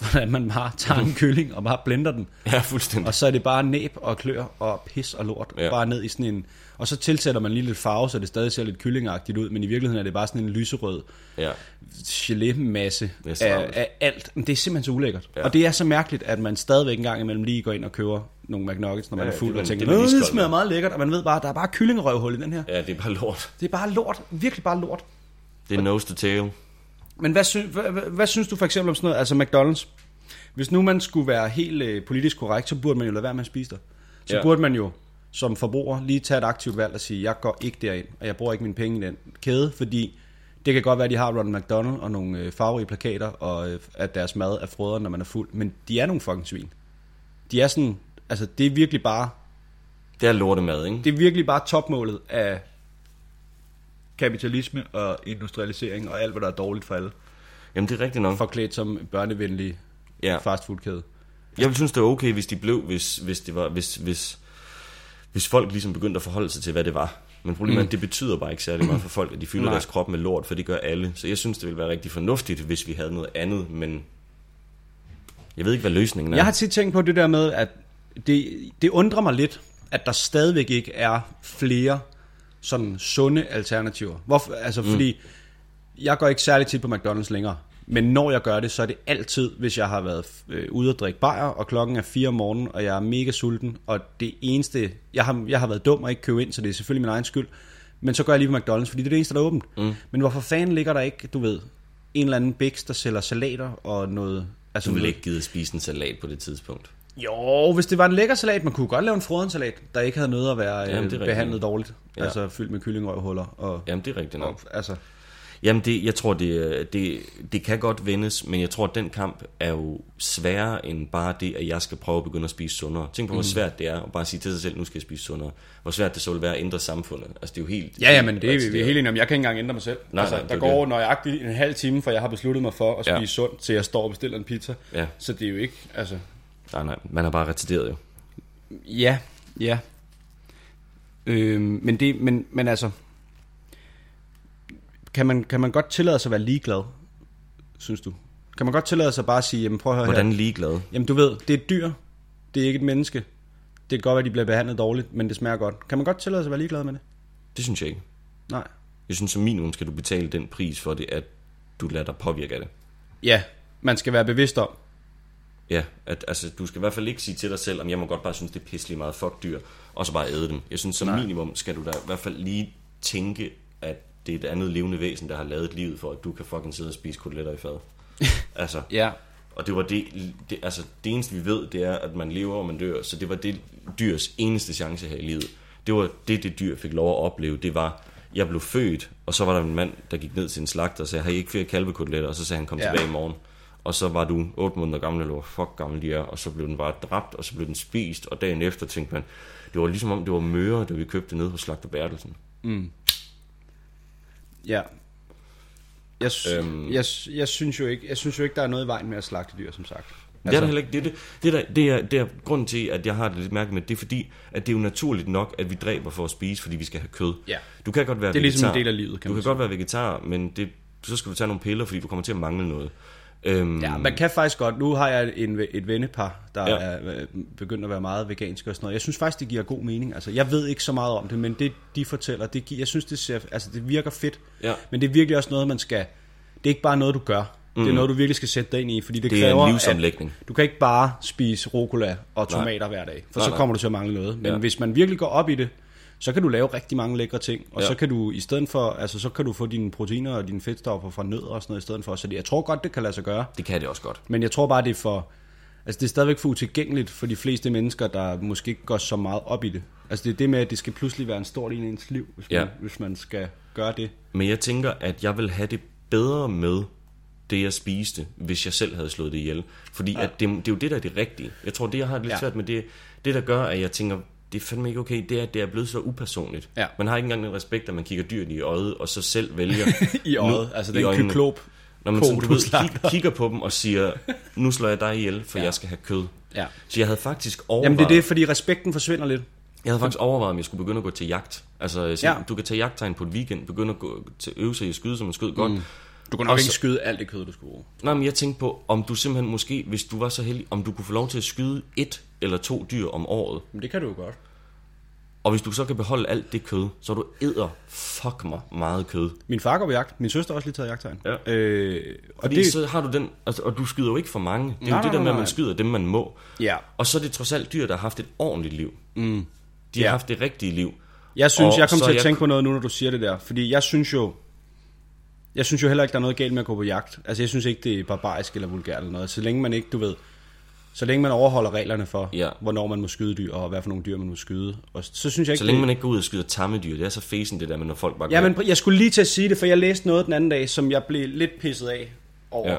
hvordan man bare tager en kylling og bare blender den. Ja, fuldstændig. Og så er det bare næb og klør og pis og lort. Ja. Bare ned i sådan en... Og så tilsætter man lige lidt farve, så det stadig ser lidt kyllingagtigt ud, men i virkeligheden er det bare sådan en lyserød Ja. gelé-masse af, af alt. Men det er simpelthen så ulækkert. Ja. Og det er så mærkeligt, at man stadigvæk en gang imellem lige går ind og køber nogle McNuggets, når man Ja, er fuld, det og tænker, det er "Nå, det smager ja." meget lækkert, og man ved bare, der er bare kyllingerøvhul i den her. ja, det er bare lort. Det er bare lort. Virkelig bare lort. Det er nose to tail. Men hvad, sy- hvad, hvad, hvad synes du for eksempel om sådan noget, altså McDonald's? Hvis nu man skulle være helt øh, politisk korrekt, så burde man jo lade være med at spise der. Så Ja. burde man jo som forbruger lige tage et aktivt valg og sige, jeg går ikke derind, og jeg bruger ikke mine penge i den kæde, fordi det kan godt være, at de har Ronald McDonald og nogle øh, farverige plakater, og øh, at deres mad er frødret, når man er fuld, men de er nogle fucking svin. De er sådan, altså det er virkelig bare, Det er lortemad, ikke? det er virkelig bare topmålet af kapitalisme og industrialisering og alt, hvad der er dårligt for alle. Jamen, det er rigtigt nok. Forklædt som børnevenlig Ja. fastfoodkæde. Jeg ville synes, det var okay, hvis de blev, hvis, hvis, det var, hvis, hvis, hvis folk ligesom begyndte at forholde sig til, hvad det var. Men problemet er, at det betyder bare ikke særlig meget for folk, at de fylder Nej. deres krop med lort, for det gør alle. Så jeg synes, det ville være rigtig fornuftigt, hvis vi havde noget andet, men jeg ved ikke, hvad løsningen er. Jeg har tit tænkt på det der med, at det, det undrer mig lidt, at der stadigvæk ikke er flere sådan sunde alternativer. Hvorfor? Altså, mm. fordi jeg går ikke særlig tit på McDonald's længere. Men når jeg gør det, så er det altid, hvis jeg har været øh, ude at drikke bajer, og klokken er 4 om morgenen, og jeg er mega sulten, og det eneste, jeg har, jeg har været dum og ikke købe ind, så det er selvfølgelig min egen skyld, men så går jeg lige på McDonald's, fordi det er det eneste, der er åbent. Mm. Men hvorfor fanden ligger der ikke, du ved, en eller anden biks, der sælger salater og noget... Altså Du ville noget- ikke gide at spise en salat på det tidspunkt. Jo, hvis det var en lækker salat, man kunne godt lave en froden salat, der ikke havde noget at være Jamen, det er øh, rigtigt. behandlet dårligt. Ja. Altså fyldt med kyllingrøvhuller og, Jamen, det er rigtigt nok. og altså, Jamen, det, jeg tror, det, øh, det, det kan godt vendes, men jeg tror, at den kamp er jo sværere end bare det, at jeg skal prøve at begynde at spise sundere. Tænk på, hvor svært det er at bare sige til sig selv, nu skal jeg spise sundere. Hvor svært det så vil være at ændre samfundet. Altså, det er jo helt... ja, ja, men det er altså, vi er helt enige om. Jeg kan ikke engang ændre mig selv. Nej, altså, nej, der er går det. nøjagtigt en halv time, for jeg har besluttet mig for at spise ja. sundt, til jeg står og bestiller en pizza. Ja. Så det er jo ikke, altså... Nej, nej, man har bare retarderet jo. Ja, ja. Øhm, men, det, men, men altså... Kan man, kan man godt tillade sig at være ligeglad, synes du? Kan man godt tillade sig bare at sige, jamen prøv at høre her. Hvordan ligeglad? Jamen du ved, det er et dyr. Det er ikke et menneske. Det kan godt være, at de bliver behandlet dårligt, men det smager godt. Kan man godt tillade sig at være ligeglad med det? Det synes jeg ikke. Nej. Jeg synes som minimum skal du betale den pris for det, at du lader dig påvirke af det. Ja, man skal være bevidst om. Ja, at, altså, du skal i hvert fald ikke sige til dig selv, om jeg må godt bare synes, det er pisselig meget fuck dyr, og så bare æde dem. Jeg synes som Nej. minimum skal du da i hvert fald lige tænke, at det er et andet levende væsen, der har lavet livet for, at du kan fucking sidde og spise koteletter i fad. altså, Ja. og det var det, det, altså det eneste vi ved, det er, at man lever og man dør, så det var det dyrs eneste chance her i livet. Det var det, det dyr fik lov at opleve, det var, jeg blev født, og så var der en mand, der gik ned til en slagter og sagde, har I ikke flere kalvekoteletter? Og så sagde han, kom Ja. tilbage i morgen. Og så var du 8 måneder gammel, eller hvor fuck gammel de er, og så blev den bare dræbt, og så blev den spist, og dagen efter tænkte man, det var ligesom om det var møre, da vi købte ned hos Slagter Bertelsen. Ja. Jeg, øhm. Øhm. jeg, jeg, synes jo ikke, jeg synes jo ikke, der er noget i vejen med at slagte dyr, som sagt. Altså, det er der heller ikke. Det det, det, der, det, er, det er grunden til, at jeg har det lidt mærke med, det er fordi, at det er jo naturligt nok, at vi dræber for at spise, fordi vi skal have kød. Ja. Du kan godt være Det er ligesom vegetar. en del af livet, kan Du kan sige. godt være vegetar, men det, så skal du tage nogle piller, fordi du kommer til at mangle noget. Øhm, Ja, man kan faktisk godt. Nu har jeg en, et vennepar, der Ja. er øh, begyndt at være meget veganske og sådan noget. Jeg synes faktisk, det giver god mening. Altså, jeg ved ikke så meget om det, men det, de fortæller, det giver, jeg synes, det, ser, altså, det virker fedt. Ja. Men det er virkelig også noget, man skal... Det er ikke bare noget, du gør. Mm. Det er noget, du virkelig skal sætte dig ind i, fordi det, Det er kræver, en livsomlægning. At du kan ikke bare spise rucola og tomater Nej. hver dag, for Nej, så nej. kommer du til at mangle noget. Men ja. hvis man virkelig går op i det, så kan du lave rigtig mange lækre ting, og Ja. så kan du i stedet for, altså så kan du få dine proteiner og dine fedtstoffer fra nødder og sådan noget i stedet for. Så det, jeg tror godt, det kan lade sig gøre. Det kan det også godt. Men jeg tror bare, det er for... Altså, det er stadigvæk for utilgængeligt for de fleste mennesker, der måske ikke går så meget op i det. Altså, det er det med, at det skal pludselig være en stor del af ens liv, hvis man, Ja. hvis man skal gøre det. Men jeg tænker, at jeg vil have det bedre med det, jeg spiste, hvis jeg selv havde slået det ihjel. Fordi ja. at det, det er jo det, der er det rigtige. Jeg tror, det, jeg har lidt. Ja. svært med, det, det, der gør, at jeg tænker, det er fandme ikke okay, det er, at det er blevet så upersonligt. Ja. Man har ikke engang den respekt, at man kigger dyrt i øjet, og så selv vælger... I øjet, altså den øjnene. kyklop. Når man sådan, du ved, kig, kigger på dem og siger, nu slår jeg dig ihjel, for ja. Jeg skal have kød. Ja. Så jeg havde faktisk overvejet, Jamen, det er det, fordi respekten forsvinder lidt. jeg havde faktisk overvejet, om jeg skulle begynde at gå til jagt. Altså, så Ja. du kan tage jagttegn på et weekend, begynde at gå til øve sig i at skyde, som man skød godt. Mm. Du kan nok Og ikke skyde alt det kød, du skulle bruge. Nej, men jeg tænkte på, om du simpelthen måske, hvis du var så heldig, om du kunne få lov til at skyde et eller to dyr om året. Men det kan du jo godt. Og hvis du så kan beholde alt det kød, så er du æder fuck mig meget kød. Min far går på jagt. Min søster har også lige taget jagttegn. Ja. Øh, og Fordi det, så har du den, altså, og du skyder jo ikke for mange. Det er Nej, jo det nej, der med, nej, at man skyder dem, man må. Ja. Og så er det trods alt dyr, der har haft et ordentligt liv. Mm. De har Ja. haft det rigtige liv. Jeg synes, Og jeg kom så til at jeg- tænke på noget nu, når du siger det der. Fordi jeg synes jo... Jeg synes jo heller ikke, der er noget galt med at gå på jagt. Altså, jeg synes ikke, det er barbarisk eller vulgært eller noget. Så længe man ikke, du ved... Så længe man overholder reglerne for, Ja. hvornår man må skyde dyr, og hvad for nogle dyr man må skyde. Og så synes jeg ikke, Så længe det... man ikke går ud og skyder tamme dyr. Det er så fesen det der med, når folk bare Ja, men jeg skulle lige til at sige det, for jeg læste noget den anden dag, som jeg blev lidt pisset af over. Ja.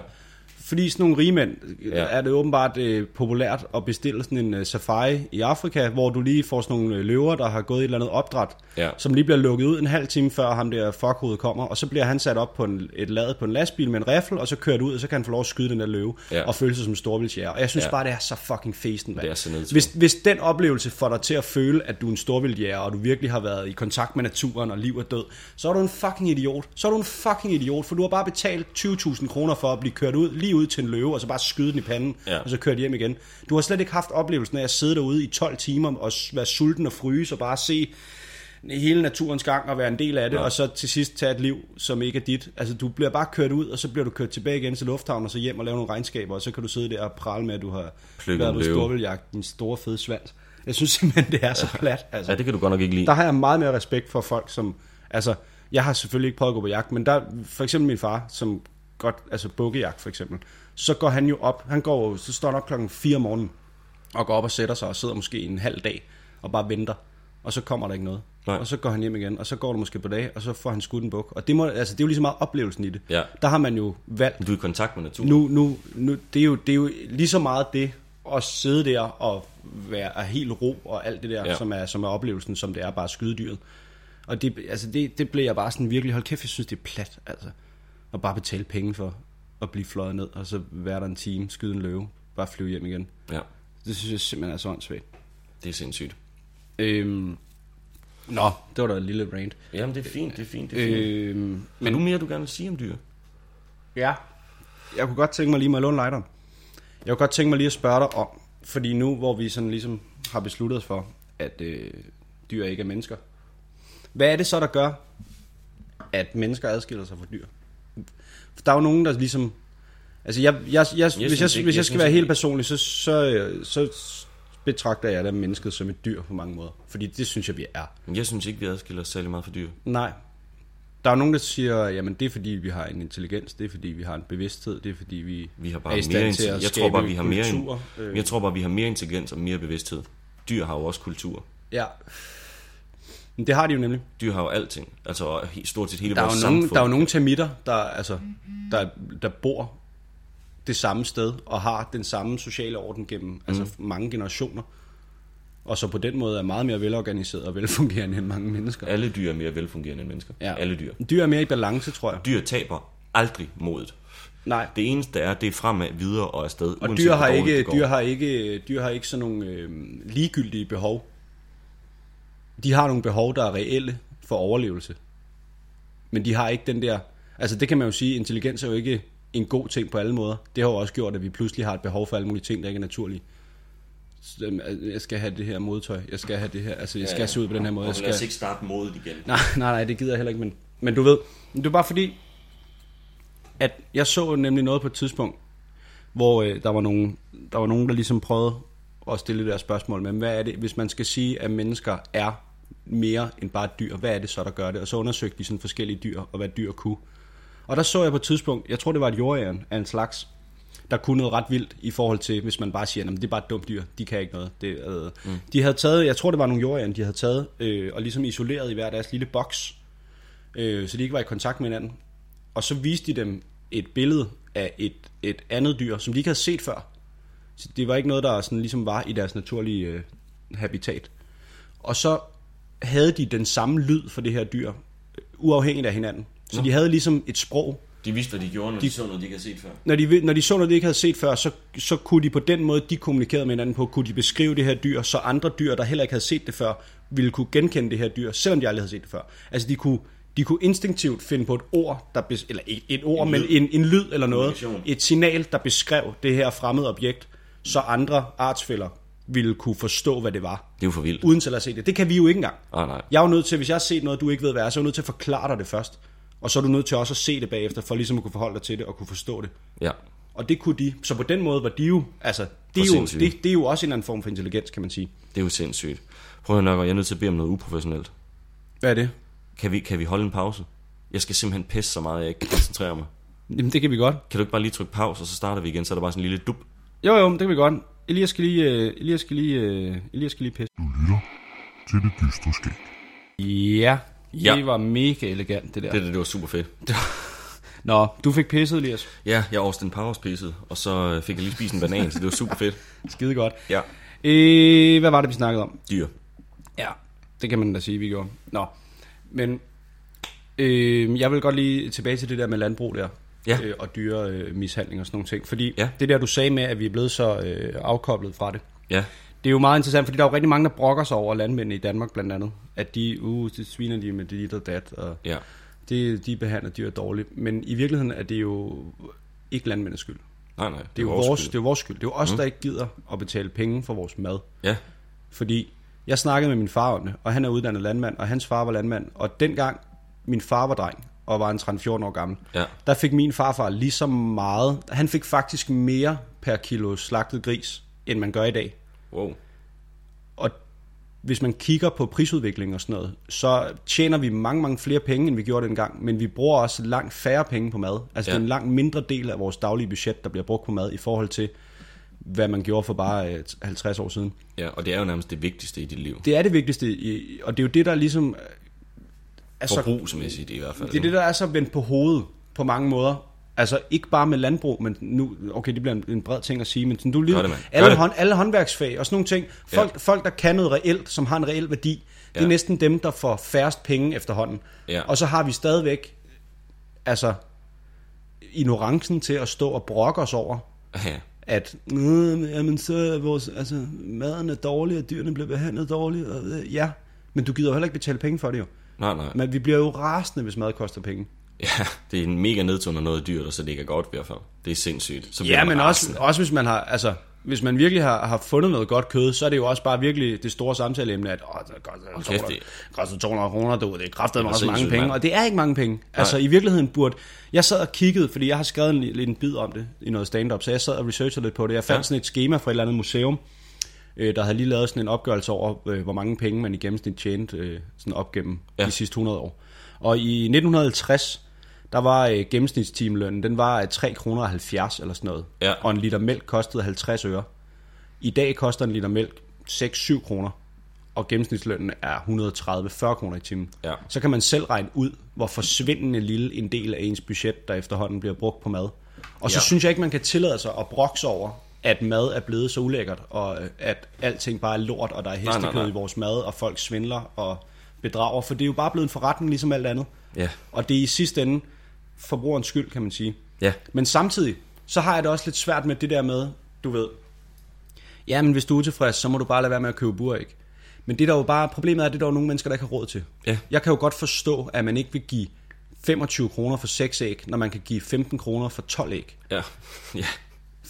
Fordi sådan nogle rigmænd Ja. ja. er det åbenbart øh, populært at bestille sådan en øh, safari i Afrika, hvor du lige får sådan nogle øh, løver, der har gået i et eller andet opdræt, Ja. som lige bliver lukket ud en halv time før ham der fuckhovedet kommer, og så bliver han sat op på en, et lad på en lastbil med en riffel, og så kørt ud, og så kan han få lov at skyde den der løve, Ja. og føle sig som en storvildtjæger. Og jeg synes Ja. bare, det er så fucking festen, mand. Det er så hvis, hvis den oplevelse får dig til at føle, at du er en storvildjæger, og du virkelig har været i kontakt med naturen og liv og død, så er du en fucking idiot. Så er du en fucking idiot, for du har bare betalt 20.000 kroner for at blive kørt ud, lige ud til en løve, og så bare skyde den i panden, Ja. og så kørt hjem igen. Du har slet ikke haft oplevelsen af at sidde derude i 12 timer og være sulten og fryse, og bare se hele naturens gang og være en del af det, Ja. og så til sidst tage et liv, som ikke er dit. Altså, du bliver bare kørt ud, og så bliver du kørt tilbage igen til lufthavnen, og så hjem og lave nogle regnskaber, og så kan du sidde der og prale med, at du har Plukket været på løve. storvildjagt, din store fede svans. Jeg synes simpelthen, det er så plat. Altså, Ja, det kan du godt nok ikke lide. der har jeg meget mere respekt for folk, som... Altså, jeg har selvfølgelig ikke prøvet at gå på jagt, men der, for eksempel min far, som godt, altså bukkejagt for eksempel, så går han jo op, han går, så står han op klokken 4 om morgenen, og går op og sætter sig og sidder måske en halv dag, og bare venter, og så kommer der ikke noget. Nej. Og så går han hjem igen, og så går der måske på dag, og så får han skudt en buk. Og det, må, altså, det er jo lige så meget oplevelsen i det. Ja. Der har man jo valgt Du er i kontakt med naturen. nu, nu, nu det, er jo, det er jo lige så meget det at sidde der og være helt ro og alt det der, Ja. som, er, som er oplevelsen, som det er bare at skyde dyret. Og det, altså det, det blev jeg bare sådan virkelig, hold kæft, jeg synes, det er plat, altså. At bare betale penge for at blive fløjet ned, og så være der en time, skyde en løve, bare flyve hjem igen. Ja, Det synes jeg simpelthen er så åndssvagt. det er sindssygt. Øhm, nå, det var da et lille rant. Jamen, det er fint, det er fint, det er fint. Øhm, Men du mere, du gerne vil sige om dyr? Ja. Jeg kunne godt tænke mig lige med at låne lighteren. Jeg kunne godt tænke mig lige at spørge dig om, fordi nu hvor vi sådan ligesom har besluttet os for, at øh, dyr ikke er mennesker. Hvad er det så, der gør, at mennesker adskiller sig fra dyr? For der er jo nogen, der ligesom... Altså, jeg, jeg, jeg, jeg hvis, jeg, ikke- hvis jeg jeg skal være helt personlig, så, så, så betragter jeg det mennesket som et dyr på mange måder. Fordi det synes jeg, vi er. Men Jeg synes ikke, vi adskiller os særlig meget fra dyr. Nej. Der er nogen, der siger, jamen det er fordi, vi har en intelligens, det er fordi, vi har en bevidsthed, det er fordi, vi, Vi har er bare i stand mere til at. Jeg tror bare, vi har mere, kultur. in... Øh, jeg tror bare, vi har mere intelligens og mere bevidsthed. Dyr har jo også kultur. Ja. Men det har de jo nemlig. Dyr har jo alting. Altså stort set hele Der er, vores jo nogen, samfund. der er jo nogle termitter, der, altså, der, der bor det samme sted, og har den samme sociale orden gennem mm. altså, mange generationer. Og så på den måde er meget mere velorganiseret og velfungerende end mange mennesker. Alle dyr er mere velfungerende end mennesker. Ja. Alle dyr. Dyr er mere i balance, tror jeg. Dyr taber aldrig modet. Nej. Det eneste er, det er fremad, videre og afsted. Og dyr har, ikke, dyr, har ikke, dyr har ikke sådan nogle øh, ligegyldige behov. De har nogle behov, der er reelle for overlevelse. Men de har ikke den der... Altså det kan man jo sige, intelligens er jo ikke en god ting på alle måder. Det har jo også gjort, at vi pludselig har et behov for alle mulige ting, der ikke er naturlige. Øhm, Jeg skal have det her modtøj, jeg skal have det her, altså jeg skal se ud på den her måde. Jeg Og lad os skal... ikke starte modet igen. Nej, nej, nej, det gider jeg heller ikke, men, men du ved, det er bare fordi, at jeg så nemlig noget på et tidspunkt, hvor øh, der, var nogen, der var nogen, der ligesom prøvede at stille det der spørgsmål, men hvad er det, hvis man skal sige, at mennesker er mere end bare dyr, hvad er det så, der gør det? Og så undersøgte de sådan forskellige dyr, og hvad dyr kunne. Og der så jeg på et tidspunkt, jeg tror det var et jordæren af en slags, der kunne noget ret vildt i forhold til, hvis man bare siger, at det er bare et dumt dyr, de kan ikke noget. Det, øh, mm. De havde taget, jeg tror det var nogle jordæren, de havde taget, øh, og ligesom isoleret i hver deres lille boks, øh, så de ikke var i kontakt med hinanden. Og så viste de dem et billede af et, et andet dyr, som de ikke havde set før. Så det var ikke noget, der sådan ligesom var i deres naturlige øh, habitat. Og så havde de den samme lyd for det her dyr, øh, uafhængigt af hinanden. Så Nå. de havde ligesom et sprog, De vidste, hvad de gjorde, når de, de så noget, de ikke havde set før. når de, når de så noget, de ikke havde set før, så, så kunne de på den måde, de kommunikerede med hinanden på, kunne de beskrive det her dyr, så andre dyr, der heller ikke havde set det før, ville kunne genkende det her dyr, selvom de aldrig havde set det før. Altså de kunne, de kunne instinktivt finde på et ord, der bes, eller ikke et ord, En men lyd. en, en lyd eller noget, et signal, der beskrev det her fremmede objekt, så andre artsfælder ville kunne forstå, hvad det var, Det er jo for vildt. uden selv at se det. Det kan vi jo ikke engang. Ah, nej. Jeg er jo nødt til, hvis jeg har set noget, du ikke ved, hvad er, så er jeg nødt til at forklare dig det først. Og så er du nødt til også at se det bagefter, for ligesom at kunne forholde dig til det og kunne forstå det. Ja. Og det kunne de. Så på den måde var de jo, altså, det er jo, det, det er jo også en anden form for intelligens, kan man sige. Det er jo sindssygt. Prøv at Nørgaard, jeg er nødt til at bede om noget uprofessionelt. Hvad er det? Kan vi, kan vi holde en pause? Jeg skal simpelthen pisse så meget, at jeg ikke kan koncentrere mig. Jamen, det kan vi godt. Kan du ikke bare lige trykke pause, og så starter vi igen, så er der bare sådan en lille dub? Jo, jo, det kan vi godt. Elias skal lige, uh, Elias skal lige, uh, Elias skal lige pisse. Du lytter til det dystre skæg. Ja, Ja. det var mega elegant, det der. Det, det, det var super fedt. Nå, du fik pisset, Elias. Ja, jeg Austin Powers pisset, og så øh, fik jeg lige spist en banan, så det var super fedt. Skide godt. Ja. Øh, hvad var det, vi snakkede om? Dyr. Ja, det kan man da sige, vi gjorde. Nå, men øh, jeg vil godt lige tilbage til det der med landbrug der. Ja. Øh, og dyre øh, mishandling og sådan nogle ting. Fordi Ja. det der, du sagde med, at vi er blevet så øh, afkoblet fra det. Ja. Det er jo meget interessant, fordi der er jo rigtig mange, der brokker sig over landmændene i Danmark blandt andet. At de, uh, det sviner de med dit og dat, og Ja. det, de behandler dyr dårligt. Men i virkeligheden er det jo ikke landmændenes skyld. Nej, nej. Det er jo vores, skyld. det er jo vores skyld. Det er jo os, mm. der ikke gider at betale penge for vores mad. Ja. Fordi jeg snakkede med min far om det, og han er uddannet landmand, og hans far var landmand. Og dengang min far var dreng, og var en 13-14 år gammel, Ja. der fik min farfar lige så meget. Han fik faktisk mere per kilo slagtet gris, end man gør i dag. Wow. Og hvis man kigger på prisudvikling og sådan noget, så tjener vi mange, mange flere penge, end vi gjorde dengang, men vi bruger også langt færre penge på mad. Altså ja. Det er en langt mindre del af vores daglige budget, der bliver brugt på mad, i forhold til, hvad man gjorde for bare øh, 50 år siden. Ja, og det er jo nærmest det vigtigste i dit liv. Det er det vigtigste, og det er jo det, der ligesom øh, er så, Forbrugsmæssigt i hvert fald. det er det, der er så vendt på hovedet på mange måder. Altså ikke bare med landbrug, men nu, okay, det bliver en, en bred ting at sige, men sådan, du lige, det, alle, det. hånd, alle håndværksfag og sådan nogle ting. Folk, ja. folk, der kan noget reelt, som har en reel værdi, det er Ja. næsten dem, der får færrest penge efterhånden. Ja. Og så har vi stadigvæk, altså, ignorancen til at stå og brokke os over, Ja. at "Nå, jamen, så er vores, altså, maden er dårlig, og dyrene bliver behandlet dårligt. Og, øh, ja, men du gider jo heller ikke betale penge for det jo. Nej, nej. Men vi bliver jo rasende, hvis mad koster penge. Ja, det er en mega nedtur, når noget er dyrt, og så det ikke er godt i hvert fald. Det er sindssygt. Så Ja, man men også, rasende. også hvis man har, altså, hvis man virkelig har, har fundet noget godt kød, så er det jo også bare virkelig det store samtaleemne, at åh, det koster, kæft, 200, det- koster 200 kroner, du, det er kraftet også mange penge, mand. og det er ikke mange penge. Altså i virkeligheden burde, jeg sad og kiggede, fordi jeg har skrevet en, en bid om det i noget stand-up, så jeg sad og researchede lidt på det. Jeg fandt Ja. sådan et schema fra et eller andet museum, øh, der havde lige lavet sådan en opgørelse over, øh, hvor mange penge man i gennemsnit tjente øh, sådan op gennem ja. De sidste 100 år. Og i 1950, der var øh, gennemsnitstimelønnen, den var øh, 3 kroner og 70 eller sådan noget. Ja. Og en liter mælk kostede 50 øre. I dag koster en liter mælk 6-7 kroner, og gennemsnitslønnen er 130-40 kroner i timen. Ja. Så kan man selv regne ud, hvor forsvindende lille en del af ens budget, der efterhånden bliver brugt på mad. Og så Ja. synes jeg ikke, man kan tillade sig at brokse over, at mad er blevet så ulækkert, og øh, at alting bare er lort, og der er hestekød i vores mad, og folk svindler og bedrager, for det er jo bare blevet en forretning ligesom alt andet. Ja. Og det er i sidste ende forbrugerens skyld, kan man sige. Ja. Men samtidig, så har jeg det også lidt svært med det der med, du ved, ja, men hvis du er utilfreds, så må du bare lade være med at købe buræg. Men det der jo bare, problemet er, at det er der jo nogle mennesker, der ikke har råd til. Ja. Jeg kan jo godt forstå, at man ikke vil give 25 kroner for 6 æg, når man kan give 15 kroner for 12 æg. Ja. Ja.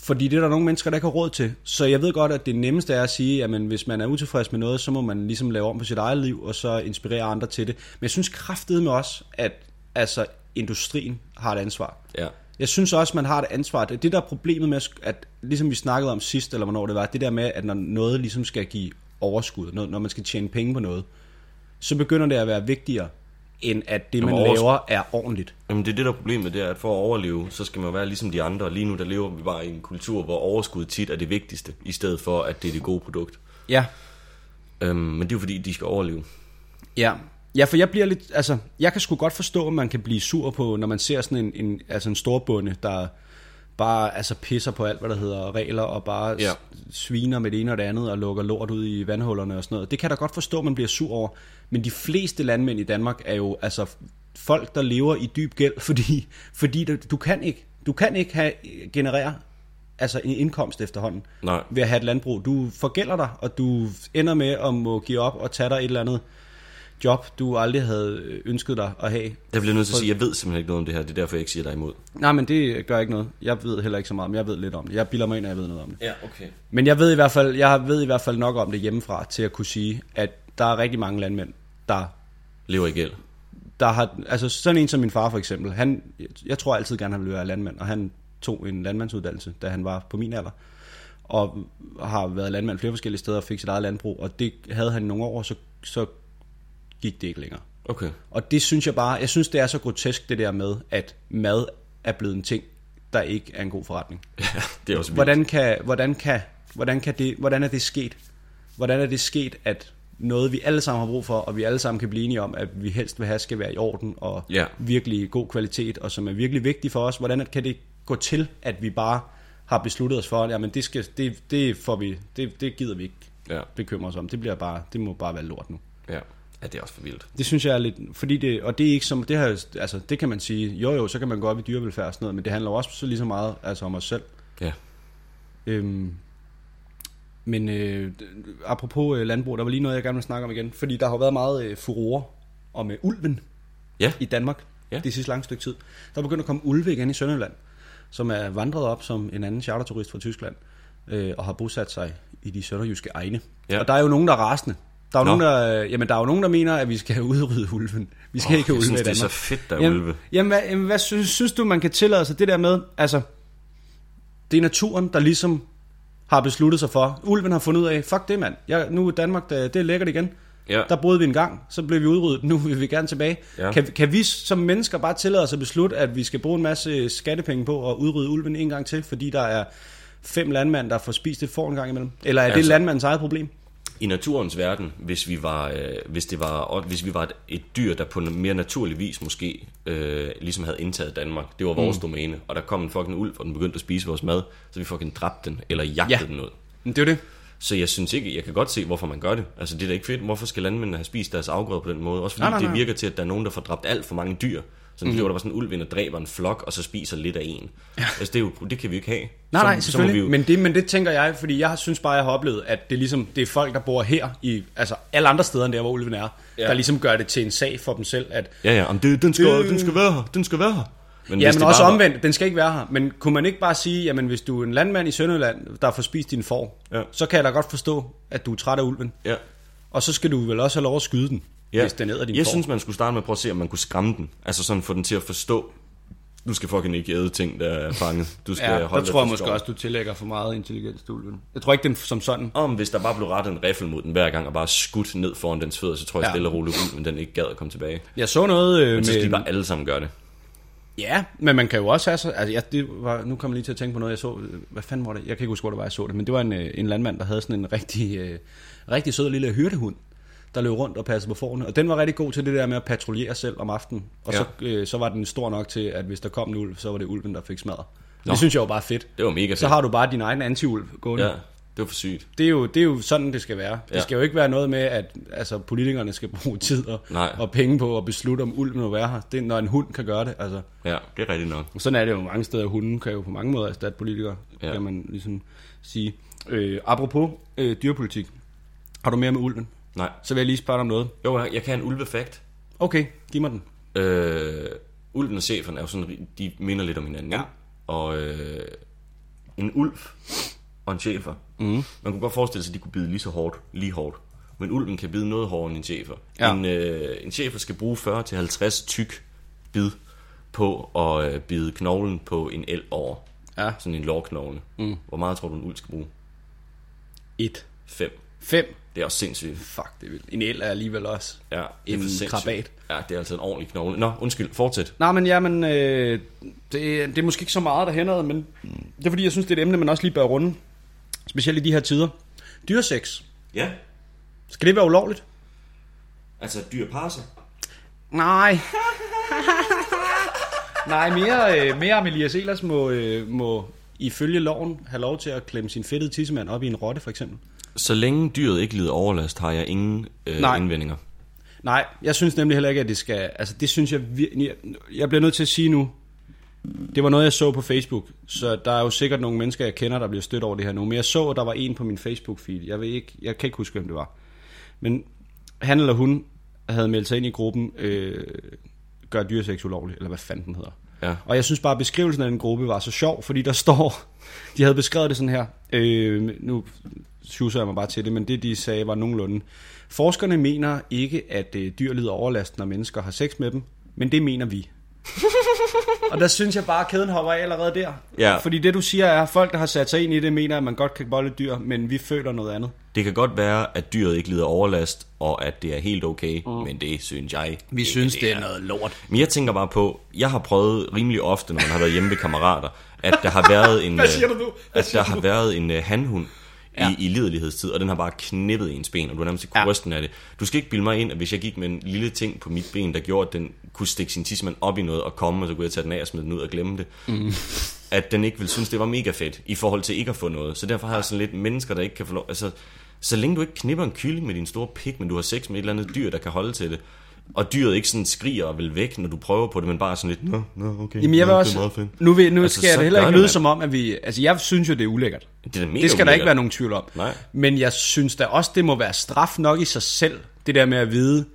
Fordi det er der nogle mennesker, der ikke har råd til. Så jeg ved godt, at det nemmeste er at sige, at hvis man er utilfreds med noget, så må man ligesom lave om på sit eget liv, og så inspirere andre til det. Men jeg synes kraftedeme med os, at altså, industrien har et ansvar. Ja. Jeg synes også, man har et ansvar. Det det der er problemet med, at ligesom vi snakkede om sidst, eller hvornår det var, det der med, at når noget ligesom skal give overskud, når, når man skal tjene penge på noget, så begynder det at være vigtigere, end at det, man Jamen, laver, er ordentligt. Jamen det er det, der er problemet, det er, at for at overleve, så skal man være ligesom de andre. Lige nu, der lever vi bare i en kultur, hvor overskud tit er det vigtigste, i stedet for, at det er det gode produkt. Ja, Øhm, men det er jo fordi, de skal overleve. Ja. Ja, for jeg bliver lidt, altså, jeg kan sgu godt forstå, at man kan blive sur på, når man ser sådan en, en, altså en storbunde, der bare altså pisser på alt, hvad der hedder regler, og bare Ja. sviner med det ene og det andet, og lukker lort ud i vandhullerne og sådan noget. Det kan jeg da godt forstå, at man bliver sur over. Men de fleste landmænd i Danmark er jo altså folk, der lever i dyb gæld, fordi, fordi du, du kan ikke, du kan ikke have, generere altså en indkomst efterhånden Nej. ved at have et landbrug. Du forgælder dig, og du ender med at må give op og tage dig et eller andet job, du aldrig havde ønsket dig at have. Der bliver nødt til at sige, at jeg ved simpelthen ikke noget om det her. Det er derfor, jeg ikke siger dig imod. Nej, men det gør ikke noget. Jeg ved heller ikke så meget, men jeg ved lidt om det. Jeg bilder mig ind, at jeg ved noget om det. Ja, okay. Men jeg ved i hvert fald, jeg ved i hvert fald nok om det hjemmefra, til at kunne sige, at der er rigtig mange landmænd, der, Lever i gæld. der har, altså sådan en som min far for eksempel, han, jeg tror altid gerne, han ville være landmand, og han tog en landmandsuddannelse, da han var på min alder, og har været landmand flere forskellige steder og fik sit eget landbrug, og det havde han i nogle år, så, så gik det ikke længere. Okay. Og det synes jeg bare, jeg synes det er så grotesk det der med, at mad er blevet en ting, der ikke er en god forretning. Ja, det er også vildt. Hvordan kan, hvordan kan, hvordan kan det, hvordan er det sket? Hvordan er det sket, at noget vi alle sammen har brug for, og vi alle sammen kan blive enige om, at vi helst vil have, skal være i orden, og Ja. virkelig god kvalitet, og som er virkelig vigtigt for os. Hvordan kan det gå til, at vi bare har besluttet os for, at jamen, det, skal, det, det, får vi, det, det gider vi ikke Ja, bekymre os om. Det, bliver bare, det må bare være lort nu. ja. Ja, det er også for vildt. Det synes jeg er lidt, fordi det, og det er ikke som, det, her, altså, det kan man sige, jo jo, så kan man gå op i dyrevelfærd og sådan noget, men det handler jo også så lige så meget altså, om os selv. Ja. Øhm, men øh, apropos øh, landbrug, der var lige noget, jeg gerne vil snakke om igen, fordi der har været meget øh, furore om øh, ulven Ja. i Danmark Ja. ja. det sidste lange stykke tid. Der er begyndt at komme ulve igen i Sønderjylland, som er vandret op som en anden charterturist fra Tyskland, øh, og har bosat sig i de sønderjyske egne. Ja. Og der er jo nogen, der er rasende. Der er, jo nogen, der, øh, jamen, der er jo nogen, der mener, at vi skal udrydde ulven. Vi skal Åh, ikke have ulve synes, i det er Danmark. så fedt, der er jamen, ulve. Jamen, hvad, jamen, hvad synes, synes du, man kan tillade sig det der med? Altså, det er naturen, der ligesom har besluttet sig for. Ulven har fundet ud af, fuck det mand, jeg, nu er Danmark, det, det er lækkert igen. Ja. Der boede vi en gang, så blev vi udryddet, nu vil vi gerne tilbage. Ja. Kan, kan vi som mennesker bare tillade os at beslutte, at vi skal bruge en masse skattepenge på at udrydde ulven en gang til, fordi der er fem landmænd, der får spist et får en gang imellem? Eller er det Altså- landmandens eget problem? I naturens verden, hvis vi var, øh, hvis det var, hvis vi var et, et dyr, der på en mere naturlig vis måske øh, ligesom havde indtaget Danmark, det var vores mm. domæne, og der kom en fucking ulv, og den begyndte at spise vores mad, så vi fucking dræbte den, eller jagtede Ja. den ud. Men det er det. Så jeg synes ikke, jeg kan godt se, hvorfor man gør det. Altså det er da ikke fedt. Hvorfor skal landmændene have spist deres afgrøder på den måde? Også fordi Nej, nej, det nej. virker til, at der er nogen, der får dræbt alt for mange dyr. Så mm. der var sådan en ulv ind og dræber en flok, og så spiser lidt af en. Ja. Altså det, er jo, det kan vi jo ikke have. Nej, så, nej, Så selvfølgelig. vi jo, men, det, men det tænker jeg, fordi jeg synes bare, jeg har oplevet, at det, er ligesom, det er folk, der bor her, i altså alle andre steder end der, hvor ulven er, Ja. der ligesom gør det til en sag for dem selv, at ja, ja, om det, den, skal, Det- den skal være her. Den skal være her. Men Ja, men også var- omvendt, den skal ikke være her. Men kunne man ikke bare sige, jamen hvis du er en landmand i Sønderjylland, der får spist din får, Ja. så kan jeg da godt forstå, at du er træt af ulven. Ja. Og så skal du vel også have lov at skyde den, ja. hvis den æder din Jeg får. synes, man skulle starte med at prøve at se, om man kunne skræmme den. Altså sådan få den til at forstå, du skal fucking ikke æde ting, der er fanget. Du skal ja, der holde dig tror jeg måske også, du tillægger for meget intelligens til ulven. Jeg tror ikke, den som sådan... Om hvis der bare blev rettet en riffel mod den hver gang, og bare skudt ned foran dens fødder, så tror jeg Ja. stille og roligt ud, men den ikke gad at komme tilbage. Jeg så noget øh, Men så skal de bare alle sammen gøre det. Ja, men man kan jo også have så... Altså, jeg, det var, nu kommer jeg lige til at tænke på noget, jeg så... øh, Hvad fanden var det? Jeg kan ikke huske, hvor det var, jeg så det. Men det var en, øh, en landmand, der havde sådan en rigtig, øh, rigtig sød lille hyrdehund, der løb rundt og passede på forne. Og den var rigtig god til det der med at patruljere selv om aftenen. Og Ja. så, øh, så var den stor nok til, at hvis der kom en ulv, så var det ulven, der fik smadret. Nå. Det synes jeg var bare fedt. Det var mega fedt. Så har du bare din egen anti-ulv gående. Ja, det var for sygt. Det, er jo, det er jo sådan, det skal være. Det Ja. skal jo ikke være noget med, at altså, politikerne skal bruge tid og, Nej. og penge på at beslutte, om ulven må være her. Det er, når en hund kan gøre det. Altså. Ja, det er rigtigt nok. Sådan er det jo mange steder. Hunden kan jo på mange måder erstatte politikere, ja. kan man ligesom sige. Øh, apropos øh, dyrepolitik. Har du mere med ulven? Nej. Så vil jeg lige spørge dig om noget. Jo, jeg kan en ulvefakt. Okay, giv mig den. Øh, ulven og cheferen er jo sådan, de minder lidt om hinanden. Ja. Og øh, en ulv og en chefer. Mm. Man kunne godt forestille sig, at de kunne bide lige så hårdt, lige hårdt. Men ulven kan bide noget hårdere end en chefer. Ja. En, øh, en chefer skal bruge 40-50 tyk bid, på at øh, bide knoglen på en el over. Ja. Sådan en lårknogle. Mm. Hvor meget tror du, en uld skal bruge? 1. 5. 5. Det er også sindssygt. Fuck, det er vildt. En el er alligevel også. Ja, det En sindssygt. krabat. Ja, det er altså en ordentlig knogle. Nå, undskyld, fortsæt. Nej, men jamen, øh, det, det er måske ikke så meget, der hænder, men det er fordi, jeg synes, det er et emne, man også lige bør runde. Specielt i de her tider. Dyresex. Ja, Skal det være ulovligt? altså dyr parer sig. Nej. Nej, mere, øh, mere Amelias Elers må, øh, må ifølge loven have lov til at klemme sin fedtede tissemand op i en rotte, for eksempel. Så længe dyret ikke lider overlast, har jeg ingen øh, Nej. indvendinger. Nej, jeg synes nemlig heller ikke, at det skal... Altså, det synes jeg... jeg bliver nødt til at sige nu, det var noget, jeg så på Facebook, så der er jo sikkert nogle mennesker, jeg kender, der bliver stødt over det her nu. Men jeg så, at der var en på min Facebook-feed. Jeg, ved ikke, jeg kan ikke huske, hvem det var. Men han eller hun havde meldt sig ind i gruppen øh, Gør dyresex ulovligt, eller hvad fanden den hedder. Ja. Og jeg synes bare, at beskrivelsen af den gruppe var så sjov, fordi der står... De havde beskrevet det sådan her. Øh, nu sjuser jeg mig bare til det, men det de sagde var nogenlunde. Forskerne mener ikke, at øh, dyr lider overlast, når mennesker har sex med dem, men det mener vi. og der synes jeg bare, at kæden hopper af allerede der. Ja. Fordi det du siger er, at folk, der har sat sig ind i det, mener, at man godt kan bolde dyr, men vi føler noget andet. Det kan godt være, at dyret ikke lider overlast, og at det er helt okay, mm. men det synes jeg Vi ikke, synes, det er noget lort. Men jeg tænker bare på, jeg har prøvet rimelig ofte, når man har været hjemme ved kammerater, at der har været en, Hvad siger øh, du nu? Hvad at der du har været en uh, hanhund Ja. i, i lidelighedstid, og den har bare knippet ens ben, og du har nærmest ikke Ja. af det. Du skal ikke bilde mig ind, at hvis jeg gik med en lille ting på mit ben, der gjorde, at den kunne stikke sin tissemand op i noget og komme, og så kunne jeg tage den af og smide den ud og glemme det, mm. at den ikke ville synes, det var mega fedt, i forhold til ikke at få noget. Så derfor har jeg sådan lidt mennesker, der ikke kan få lov... Altså, så længe du ikke knipper en kylling med din store pik, men du har sex med et eller andet dyr, der kan holde til det, og dyret ikke sådan skriger og vil væk, når du prøver på det, men bare sådan lidt, nå, nå, okay, Jamen jeg vil nå, også, det er meget fedt. nu, vil, nu Altså, skal da heller ikke det, lyde mand. som om, at vi, altså jeg synes jo, det er ulækkert. Det, er mega Det skal der ikke ulækkert. være nogen tvivl om. Nej. Men jeg synes da også, det må være straf nok i sig selv, det der med at vide,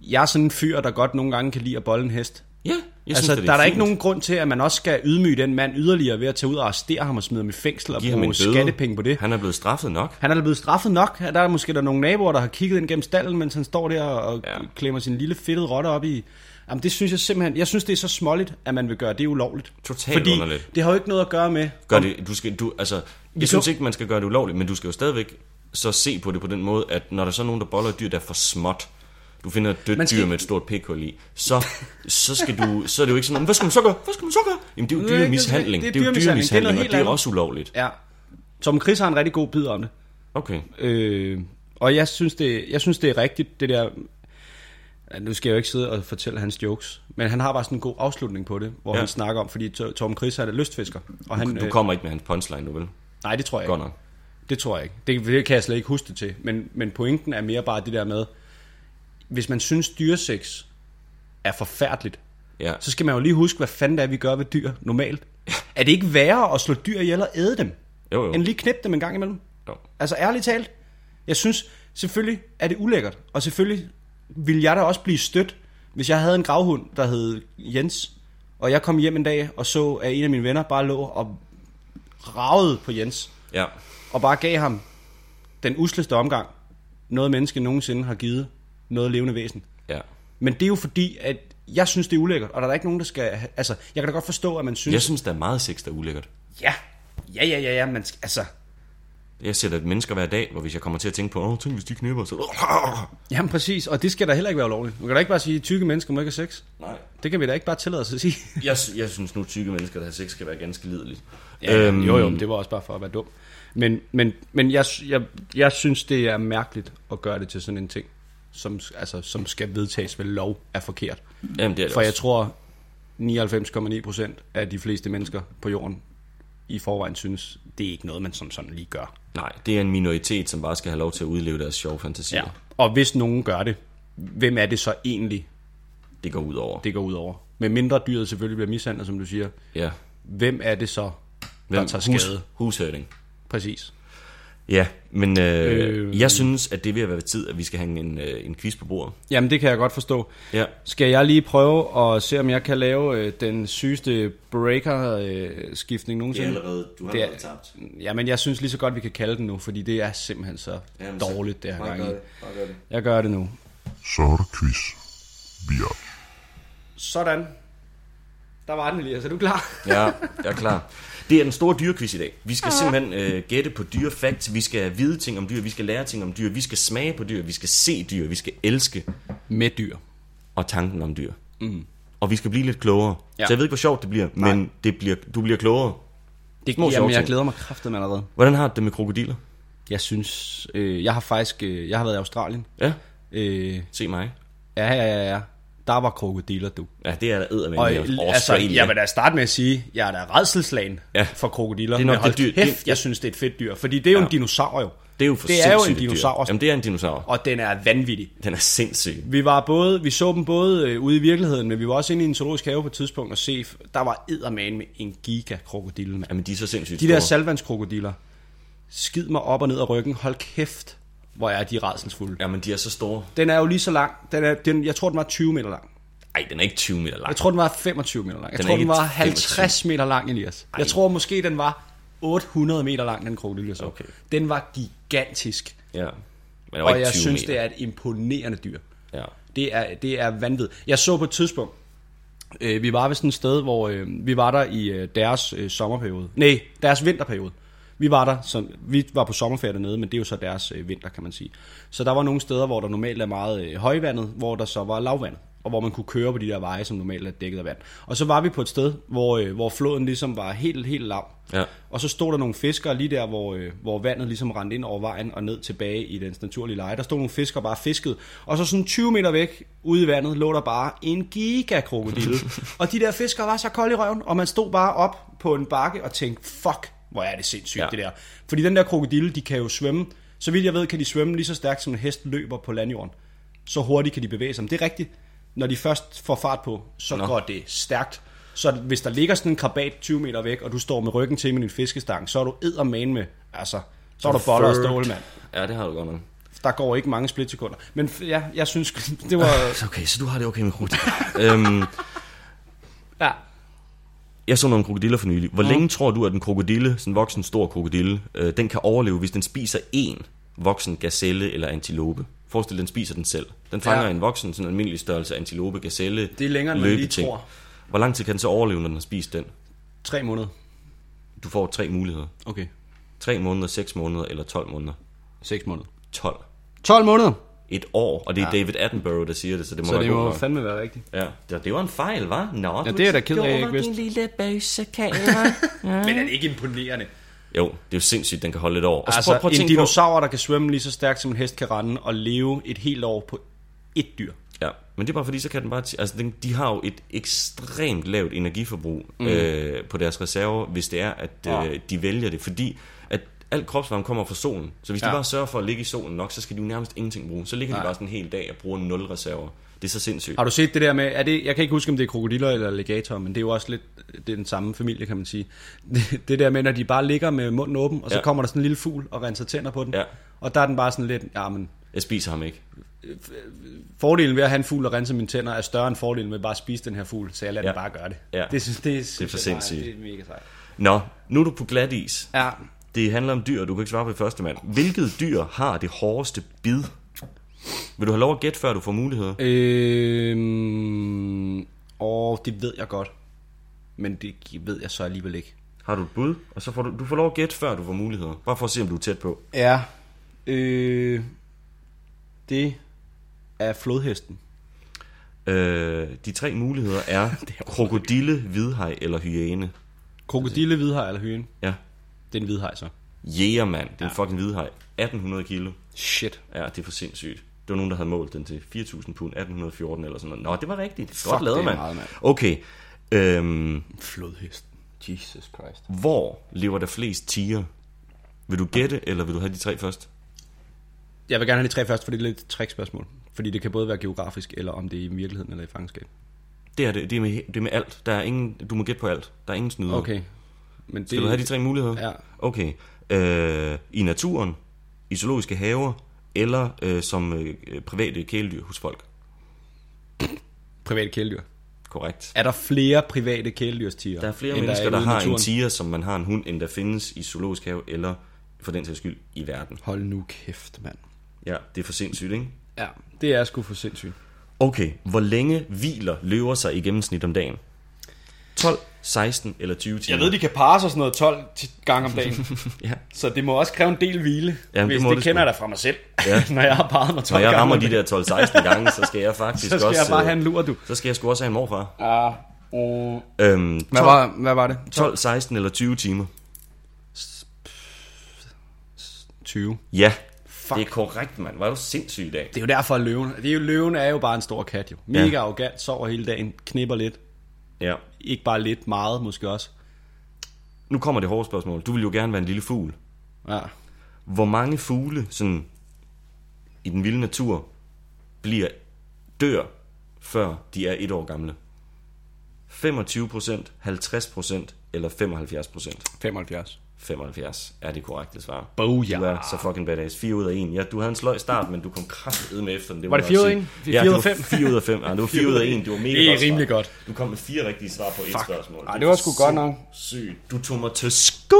jeg er sådan en fyr, der godt nogle gange kan lide at bolle en hest. Ja, jeg altså, synes, der er der fint. ikke nogen grund til, at man også skal ydmyge den mand yderligere ved at tage ud og arrestere ham og smide ham i fængsel og Giv bruge skattepenge på det. Han er blevet straffet nok. Han er blevet straffet nok. Der er måske der nogle naboer, der har kigget ind gennem stallen, mens han står der og ja. Klemmer sin lille fedtede rotte op i... Jamen det synes jeg simpelthen... Jeg synes, det er så småligt, at man vil gøre det ulovligt. Totalt Fordi underligt. det har jo ikke noget at gøre med... Gør det, du skal, du, altså, jeg synes ikke, man skal gøre det ulovligt, men du skal jo stadigvæk så se på det på den måde, at når der så er nogen, der boller et dyr, der er for småt, du finder et dødt skal dyr med et stort pikhul i, så, så, skal du, så er det jo ikke sådan, hvad skal man så gøre? Hvad skal man så gøre? Jamen det er jo dyremishandling. det er jo dyremishandling. Og det er også ulovligt. Ja. Tom Chris har en rigtig god bid om det. Okay. Øh, og jeg synes, det, jeg synes, det er rigtigt, det der... Nu skal jeg jo ikke sidde og fortælle hans jokes, men han har bare sådan en god afslutning på det, hvor ja. Han snakker om, fordi To- Tom Chris er lystfisker. Og han, Du øh, kommer ikke med hans punchline, du vil. Nej, det tror jeg Godt ikke. nok. Det tror jeg ikke. Det, det kan jeg slet ikke huske det til. Men, men pointen er mere bare det der med, hvis man synes dyresex er forfærdeligt, Ja. så skal man jo lige huske, hvad fanden det er, vi gør ved dyr normalt. Er det ikke værre at slå dyr ihjel og æde dem, Jo, jo. end lige knippe dem en gang imellem? jo. Altså ærligt talt, jeg synes selvfølgelig er det ulækkert, og selvfølgelig ville jeg da også blive stødt, hvis jeg havde en gravhund, der hed Jens, og jeg kom hjem en dag og så, at en af mine venner bare lå og ragede på Jens, Ja. og bare gav ham den usleste omgang, noget menneske nogensinde har givet noget levende væsen. Ja. Men det er jo fordi, at jeg synes, det er ulækkert, og der er ikke nogen, der skal... Altså, jeg kan da godt forstå, at man synes... Jeg synes, der er meget sex, der er ulækkert. Ja, ja, ja, ja, ja, man skal, altså... Jeg ser da mennesker hver dag, hvor hvis jeg kommer til at tænke på, åh, tænk hvis de knipper, så... Jamen præcis, og det skal da heller ikke være ulovligt. Man kan da ikke bare sige, at tykke mennesker må ikke have sex. Nej. Det kan vi da ikke bare tillade os at sige. Jeg, jeg synes nu, tykke mennesker, der har sex, skal være ganske lideligt. Øhm, jo, jo, men det var også bare for at være dum. Men, men, men jeg, jeg, jeg synes, det er mærkeligt at gøre det til sådan en ting, som, altså, som skal vedtages ved lov, er forkert. Jamen, det er det For jeg også. tror, 99,9 procent af de fleste mennesker på jorden i forvejen synes, det er ikke noget, man som sådan lige gør. Nej, det er en minoritet, som bare skal have lov til at udleve deres sjove fantasier. Ja. Og hvis nogen gør det, hvem er det så egentlig, Det går ud over. det går ud over? Med mindre dyret selvfølgelig bliver mishandlet, som du siger. Ja. Hvem er det så, der Hvem? tager Hus, skade? hushørding. Præcis. Ja, men øh, Øh. øh, jeg synes, at det er ved at være ved tid, at vi skal hænge en, øh, en quiz på bordet. Jamen, det kan jeg godt forstå. Ja. Skal jeg lige prøve at se, om jeg kan lave øh, den sygeste breaker-skiftning nogensinde? du Det er, jamen, jeg synes lige så godt, vi kan kalde den nu, fordi det er simpelthen så Jamen, dårligt, det her gang. i. Bare gør det. Jeg gør det nu. Så er der quiz. Vi er Sådan. Der var den, Elias. Er du klar? Ja, jeg er klar. Det er den store dyrequiz i dag. Vi skal simpelthen øh, gætte på dyrefacts, vi skal vide ting om dyr, vi skal lære ting om dyr, vi skal smage på dyr, vi skal se dyr, vi skal elske Med dyr. og tanken om dyr. Mm. Og vi skal blive lidt klogere. Ja. Så jeg ved ikke, hvor sjovt det bliver, Nej. men det bliver, du bliver klogere. Det, Små jamen, jeg glæder mig kraftigt allerede. Hvordan har du det med krokodiller? Jeg synes, øh, jeg har faktisk, øh, jeg har været i Australien. Ja, Øh, se mig. ja, ja, ja, ja. Der var krokodiller, du. Ja, det er der eddermame Og, altså, jeg vil da starte med at sige, jeg er da redselslagen Ja. for krokodiller. Det er nok det dyr- Kæft, det- jeg synes, det er et fedt dyr. Fordi det er jo Ja. en dinosaur jo. det er jo for det er jo en dyr. dinosaur. Jamen, det er en dinosaur. Og den er vanvittig. Den er sindssyg. Vi var både, vi så dem både øh, ude i virkeligheden, men vi var også inde i en zoologisk have på et tidspunkt og se, der var eddermane med en gigakrokodille. Jamen, de er så sindssygt De der store. salvandskrokodiller, skid mig op og ned af ryggen, hold kæft, hvor er de rædselsfulde. Jamen, de er så store. Den er jo lige så lang, den er, den, jeg tror den var 20 meter lang. Ej, den er ikke 20 meter lang. Jeg tror den var 25 meter lang. Jeg Den tror den var 25. 50 meter lang, Elias. Jeg tror måske den var 800 meter lang, den krokodille så. Okay. Den var gigantisk. Ja. Men Og ikke jeg 20 synes, meter. det er et imponerende dyr. Ja. Det er, det er vanvittigt. Jeg så på et tidspunkt, øh, vi var ved sådan et sted, hvor øh, vi var der i øh, deres øh, sommerperiode. Nej, deres vinterperiode. Vi var der, så vi var på sommerferie dernede, men det er jo så deres øh, vinter, kan man sige. Så der var nogle steder, hvor der normalt er meget øh, højvandet, hvor der så var lavvandet, og hvor man kunne køre på de der veje, som normalt er dækket af vand. Og så var vi på et sted, hvor, øh, hvor floden ligesom var helt, helt lav. Ja. Og så stod der nogle fiskere lige der, hvor, øh, hvor vandet ligesom rendte ind over vejen og ned tilbage i dens naturlige leje. Der stod nogle fiskere bare fisket. Og så sådan 20 meter væk ude i vandet lå der bare en gigakrokodille. og de der fiskere var så kolde i røven, og man stod bare op på en bakke og tænkte, fuck, hvor er det sindssygt Ja. det der. Fordi den der krokodille, de kan jo svømme. Så vidt jeg ved, kan de svømme lige så stærkt, som en hest løber på landjorden. Så hurtigt kan de bevæge sig. Men det er rigtigt. Når de først får fart på, så Nå. Går det stærkt. Så hvis der ligger sådan en krabat 20 meter væk, og du står med ryggen til med din fiskestang, så er du eddermane med, altså, så er du boller og stål, mand. Ja, det har du godt nok. Der går ikke mange splitsekunder. Men ja, jeg synes, det var... Okay, så du har det okay med krokodiller. øhm. Jeg så nogle krokodiller for nylig. Hvor længe tror du, at en krokodille, sådan en voksen stor krokodille, øh, den kan overleve, hvis den spiser én voksen gazelle eller antilope? Forestil dig, den spiser den selv. Den fanger ja. En voksen, sådan en almindelig størrelse antilope, gazelle, Det er længere, end man lige tror. Hvor lang tid kan den så overleve, når den har spist den? Tre måneder. Du får tre muligheder. Okay. 3 måneder, 6 måneder eller 12 måneder. Seks måneder. 12. 12 måneder! Et år, og det er Ja. David Attenborough, der siger det, så det må Så være det må fandme være rigtigt. Ja, det, det var en fejl, var? Nå, Ja, det er da ked af, jeg ikke vidste. din lille bøssekale. Men er det ikke imponerende? jo, det er jo sindssygt, den kan holde et år. Og så Altså, prøv, prøv en dinosaur, der kan svømme lige så stærkt, som en hest kan rende, og leve et helt år på et dyr. Ja, men det er bare fordi, så kan den bare... Altså, den, de har jo et ekstremt lavt energiforbrug mm. øh, på deres reserver, hvis det er, at Ja. øh, de vælger det. Fordi at al kropsvarme kommer fra solen. Så hvis ja. de bare sørger for at ligge i solen nok, så skal de jo nærmest ingenting bruge. Så ligger de Nej. bare sådan en hel dag og bruger nul reserver. Det er så sindssygt. Har du set det der med, er det, jeg kan ikke huske, om det er krokodiller eller alligatorer, men det er jo også lidt, det er den samme familie, kan man sige. Det, det der med, når de bare ligger med munden åben, og så Ja. kommer der sådan en lille fugl og renser tænder på den. Ja. Og der er den bare sådan lidt, ja, men Jeg spiser ham ikke. fordelen ved at have en fugl og rense mine tænder er større end fordelen ved bare at spise den her fugl, så jeg lader Ja. den bare gøre det. Ja. Det synes, det, synes for jeg bare, sindssygt. Det er mega sejt. Nå, nu er du på glat is. Ja, Det handler om dyr, og du kan ikke svare på det første mand. Hvilket dyr har det hårdeste bid? Vil du have lov at gætte, før du får muligheder? øhm, og det ved jeg godt, men det ved jeg så alligevel ikke. Har du et bud? Og så får du, du får lov at gætte, før du får muligheder. Bare for at se, om du er tæt på. Ja, øh, det er flodhesten. Øh, de tre muligheder er krokodille, hvidhaj eller hyæne. Krokodille, hvidhaj eller hyen? Ja. Det er en hvidhaj så. Jægermand, det er en Ja. fucking hvidhaj. 1800 kilo. Shit. Ja, det er for sindssygt. Det var nogen, der havde målt den til 4.000 pund, 1814 eller sådan noget. Nå, det var rigtigt. Fuck, Godt lavet, mand. meget, mand. Okay. Øhm, Flodhesten. Jesus Christ. hvor lever der flest tiger? Vil du gætte, eller vil du have de tre først? Jeg vil gerne have de tre først, for det er lidt et trickspørgsmål. Fordi det kan både være geografisk, eller om det er i virkeligheden eller i fangenskab. Det er det. Det er med, det er med alt. Der er ingen, du må gætte på alt. Der er ingen snyder. Okay. Men det, Skal du have de tre muligheder? Ja. Okay. Øh, I naturen, i zoologiske haver, eller øh, som øh, private kæledyr hos folk. private kæledyr. Korrekt. Er der flere private kæledyrstiger? Der er flere end mennesker, er der ude i har en naturen? tiger, som man har en hund, end der findes i zoologisk have, eller for den sags skyld i verden. Hold nu kæft, mand. Ja, det er for sindssygt, ikke? Ja, det er sgu for sindssygt. Okay, hvor længe hviler løver sig i gennemsnit om dagen? 12, 16 eller 20 timer. Jeg ved, de kan parre sig sådan noget 12 gange om dagen. Ja. så det må også kræve en del hvile. Jamen, det hvis må det, det kender jeg da fra mig selv. Ja. Når jeg har parret mig 12 Når jeg gange rammer om de der 12-16 gange, så skal jeg faktisk så skal også... jeg bare øh, have en lur, du. Så skal jeg sgu også have en morfar. Ja. Uh, Øhm, hvad, 12, var, hvad var det? 12, 16 eller 20 timer. 20. Ja, Fuck. det er korrekt, mand. Var du sindssyg i dag? Det er jo derfor, at løven... Det er jo, løven er jo bare en stor kat, jo. Mega ja. arrogant, sover hele dagen, knipper lidt. Ja. Ikke bare lidt, meget måske også. Nu kommer det hårde spørgsmål. Du vil jo gerne være en lille fugl. Ja. Hvor mange fugle sådan, i den vilde natur bliver dør, før de er et år gamle? 25 procent, 50 procent eller 75 procent? 75. 75 er det korrekte svar. Booyah. Du er så fucking badass. 4 ud af 1. Ja, du havde en sløj start, men du kom kraftedet med efter den. må Var det jeg fire ud af sige. en? Fire Ja, ud det af var fem? 4 ud af 5. Ja, det var 4 ud af 1. Det var mega Det er godt svar. rimelig godt. Du kom med fire rigtige svar på et Fuck. spørgsmål. Ej, det var sgu godt nok. Sygt. Du tog mig til sko.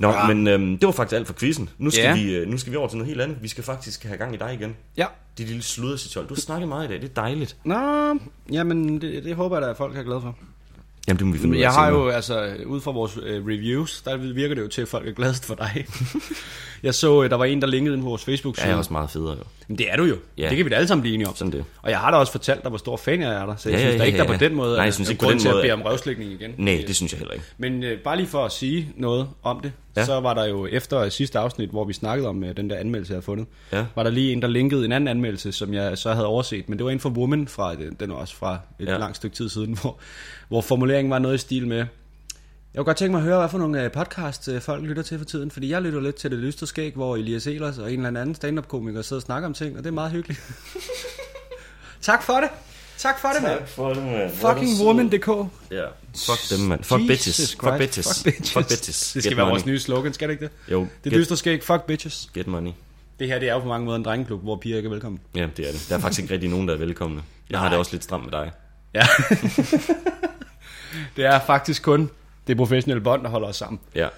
Nå, ja. men øhm, det var faktisk alt for quizzen. Nu skal, Ja. vi, øh, nu skal vi over til noget helt andet. Vi skal faktisk have gang i dig igen. Ja. Det lille sluddercitol. Du har snakket meget i dag. Det er dejligt. Nå, jamen, det, det håber jeg da, at folk er glade for. Jamen, det må vi finde ud af Jeg har senere. jo, altså, ud fra vores øh, reviews, der virker det jo til, at folk er gladest for dig. jeg så, øh, der var en, der linkede ind på vores Facebook-side. Ja, jeg er også meget federe, jo. Men det er du jo. Ja. Det kan vi da alle sammen blive enige om. Sådan det. Og jeg har da også fortalt dig, hvor stor fan jeg er der. Så jeg Ja, synes ja, da ja, ikke, der ja, på ja. den måde Nej, jeg synes ikke på grund den til måde, at bede om røvslægning igen. Nej, det synes jeg heller ikke. Men øh, bare lige for at sige noget om det, Ja. så var der jo efter sidste afsnit, hvor vi snakkede om øh, den der anmeldelse, jeg havde fundet, Ja. var der lige en, der linkede en anden anmeldelse, som jeg så havde overset, men det var en fra Woman, fra, den den er også fra et Ja. langt stykke tid siden, hvor, hvor formuleringen var noget i stil med, jeg kunne godt tænke mig at høre, hvad for nogle øh, podcast øh, folk lytter til for tiden, fordi jeg lytter lidt til det lystre skæg, hvor Elias Elers og en eller anden stand-up-komiker sidder og snakker om ting, og det er meget hyggeligt. tak for det. Tak for det, mand. for det, man. Fucking woman.dk. Ja. Fuck dem, mand. Fuck bitches. Fuck bitches. Fuck bitches. Fuck bitches. Det skal Get være money. vores nye slogan, skal det ikke det? Jo, Det get, dystre skæg, fuck bitches. get money. Det her det er jo på mange måder en drengeklub, hvor piger ikke er velkommen. Ja, det er det. Der er faktisk ikke rigtig nogen, der er velkomne. Jeg har det også lidt stramt med dig. Ja. det er faktisk kun det professionelle bånd, der holder os sammen. Ja.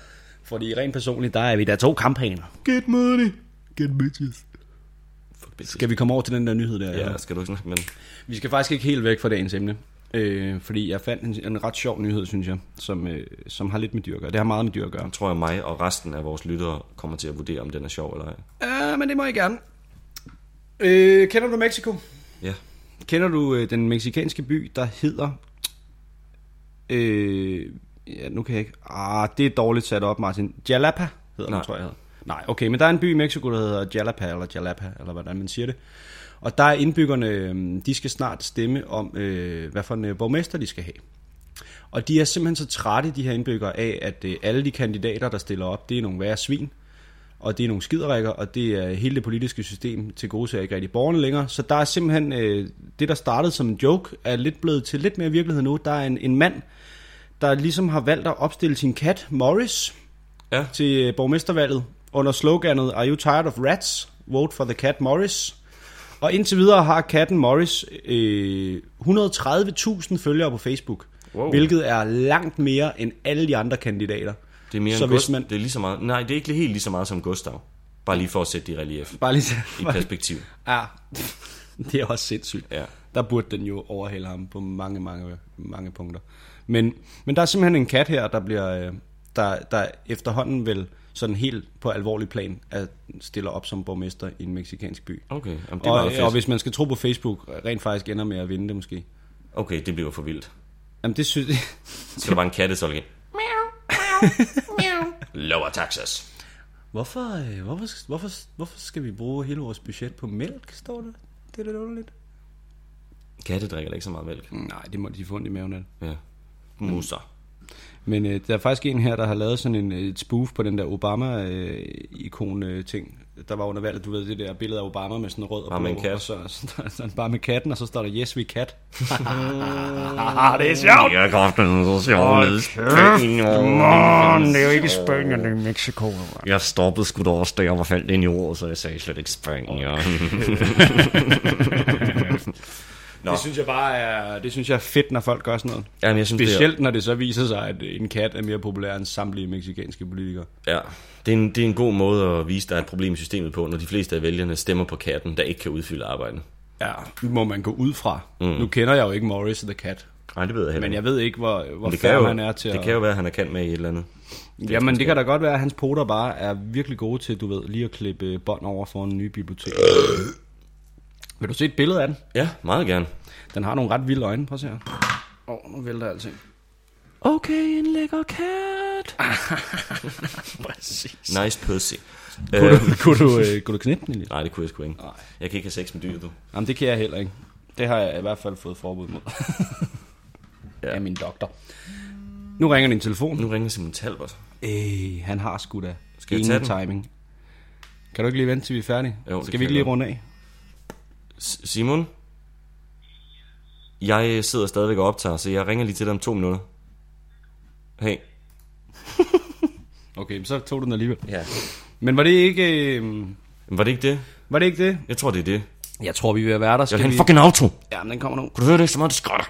Fordi rent personligt, der er vi der to kampagner. Get money, get bitches. Bitches. Skal vi komme over til den der nyhed der? Ja, skal du ikke snakke med den? Vi skal faktisk ikke helt væk fra dagens emne. Øh, fordi jeg fandt en, en ret sjov nyhed, synes jeg, som, øh, som har lidt med dyr at gøre. Det har meget med dyr at gøre. Jeg tror, at mig og resten af vores lyttere kommer til at vurdere, om den er sjov eller ej. Ja, men det må jeg gerne. Øh, kender du Mexico? Ja. Kender du øh, den meksikanske by, der hedder... Øh, ja, nu kan jeg ikke... Ah, det er dårligt sat op, Martin. Jalapa hedder Nej. den, tror jeg. Hedder. Nej, okay, men der er en by i Mexico, der hedder Jalapa, eller Jalapa, eller hvordan man siger det. Og der er indbyggerne, øh, de skal snart stemme om, øh, hvad for en øh, borgmester de skal have. Og de er simpelthen så trætte, de her indbyggere, af, at øh, alle de kandidater, der stiller op, det er nogle værre svin og det er nogle skiderikker, og det er hele det politiske system til gode ser ikke rigtig borgerne længere. Så der er simpelthen, det der startede som en joke, er lidt blevet til lidt mere virkelighed nu. Der er en, en mand, der ligesom har valgt at opstille sin kat, Morris, Ja. til borgmestervalget under sloganet Are you tired of rats? Vote for the cat Morris. Og indtil videre har katten Morris øh, 130.000 følgere på Facebook, Wow. hvilket er langt mere end alle de andre kandidater. Det er mere Så så hvis Gust- man- Det er lige så meget... Nej, det er ikke helt lige så meget som Gustav. Bare lige for at sætte det i relief. Bare lige I perspektiv. Ja, det er også sindssygt. Ja. Der burde den jo overhale ham på mange, mange, mange punkter. Men, men der er simpelthen en kat her, der bliver, øh, der, der efterhånden vel sådan helt på alvorlig plan at stiller op som borgmester i en meksikansk by. Okay, jamen, det er Og, fedt. og hvis man skal tro på Facebook, rent faktisk ender med at vinde det måske. Okay, det bliver for vildt. Jamen det synes Så skal der bare en katte, så igen. Lower taxes. Hvorfor, øh, hvorfor, hvorfor, hvorfor skal vi bruge hele vores budget på mælk, står der? Det er lidt underligt. Katte drikker da ikke så meget mælk. Nej, det må de få ondt i maven af. Ja. Musser. Men øh, der er faktisk en her, der har lavet sådan en, øh, et spoof på den der Obama-ikon-ting. der var under valget, du ved, det der billede af Obama med sådan en rød og Bare blå. med en kat. Og så, så, så, så, bare med katten, og så står der, yes, we cat. det er sjovt. Jeg kan ofte så sjovt det er jo ikke Spanien, det er Mexico. Jeg stoppede sgu da også, da jeg var faldt ind i ordet, så jeg sagde slet ikke Spanien. Nå. Det synes jeg bare er, det synes jeg er fedt, når folk gør sådan noget. Jamen, jeg synes, det er, Specielt når det så viser sig, at en kat er mere populær end samtlige meksikanske politikere. ja, det, er en, det er en god måde at vise, at der er et problem i systemet på, når de fleste af vælgerne stemmer på katten, der ikke kan udfylde arbejdet. Ja, må man gå ud fra. Mm. Nu kender jeg jo ikke Morris the Cat. Nej, det ved jeg heller Men jeg ved ikke, hvor, hvor det jo, han er til det at... kan jo være, at han er kendt med i et eller andet. Jamen, det kan da godt være, at hans poter bare er virkelig gode til, du ved, lige at klippe bånd over for en ny bibliotek. Vil du se et billede af den? Ja, meget gerne. Den har nogle ret vilde øjne. Prøv at se her. Åh, oh, nu vælter alting. Okay, en lækker kat. Præcis. Nice pussy. Kunne, Øh, du, kunne, du, øh, kunne du knippe den lidt? nej, det kunne jeg sgu ikke. Nej. Jeg kan ikke have sex med dyr, du. Jamen, det kan jeg heller ikke. Det har jeg i hvert fald fået forbud mod. Ja. Af min doktor. Nu ringer din telefon. Nu ringer Simon Talbot. Øh, han har sgu da Skal jeg ingen tage den? timing. Kan du ikke lige vente til vi er færdige? Jo, det Skal kan vi ikke jeg lige godt. runde af? Simon? Jeg sidder stadigvæk og optager, så jeg ringer lige til dig om to minutter. Hey. Okay, så tog du den alligevel. Ja. Men var det ikke... Øh, Var det ikke det? var det ikke det? Jeg tror, det er det. Jeg tror, vi er ved at være der. Jeg Skal vil have vi... en fucking auto. Ja, men den kommer nu. Kunne du høre det så meget, det skrætter?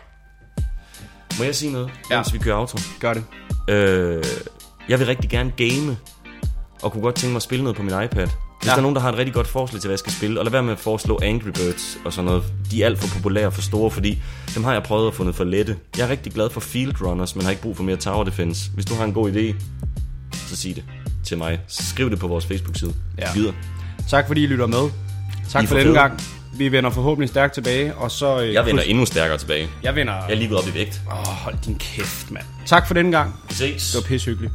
Må jeg sige noget, Ja. ja. mens vi kører auto? Gør det. Øh, jeg vil rigtig gerne game, og kunne godt tænke mig at spille noget på min iPad. Hvis Ja. der er nogen, der har et rigtig godt forslag til, hvad jeg skal spille, og lad være med at foreslå Angry Birds og sådan noget. De er alt for populære og for store, fordi dem har jeg prøvet at fundet for lette. Jeg er rigtig glad for Field Runners, men har ikke brug for mere Tower Defense. Hvis du har en god idé, så sig det til mig. Skriv det på vores Facebook-side. Ja. Videre. Tak fordi I lytter med. Tak I for denne gang. Vi vender forhåbentlig stærkt tilbage, og så... Øh, Jeg vender endnu stærkere tilbage. Jeg vender... Jeg er lige gået op i vægt. Åh, hold din kæft, mand. Tak for denne gang. Vi ses. Det var pissehyggeligt.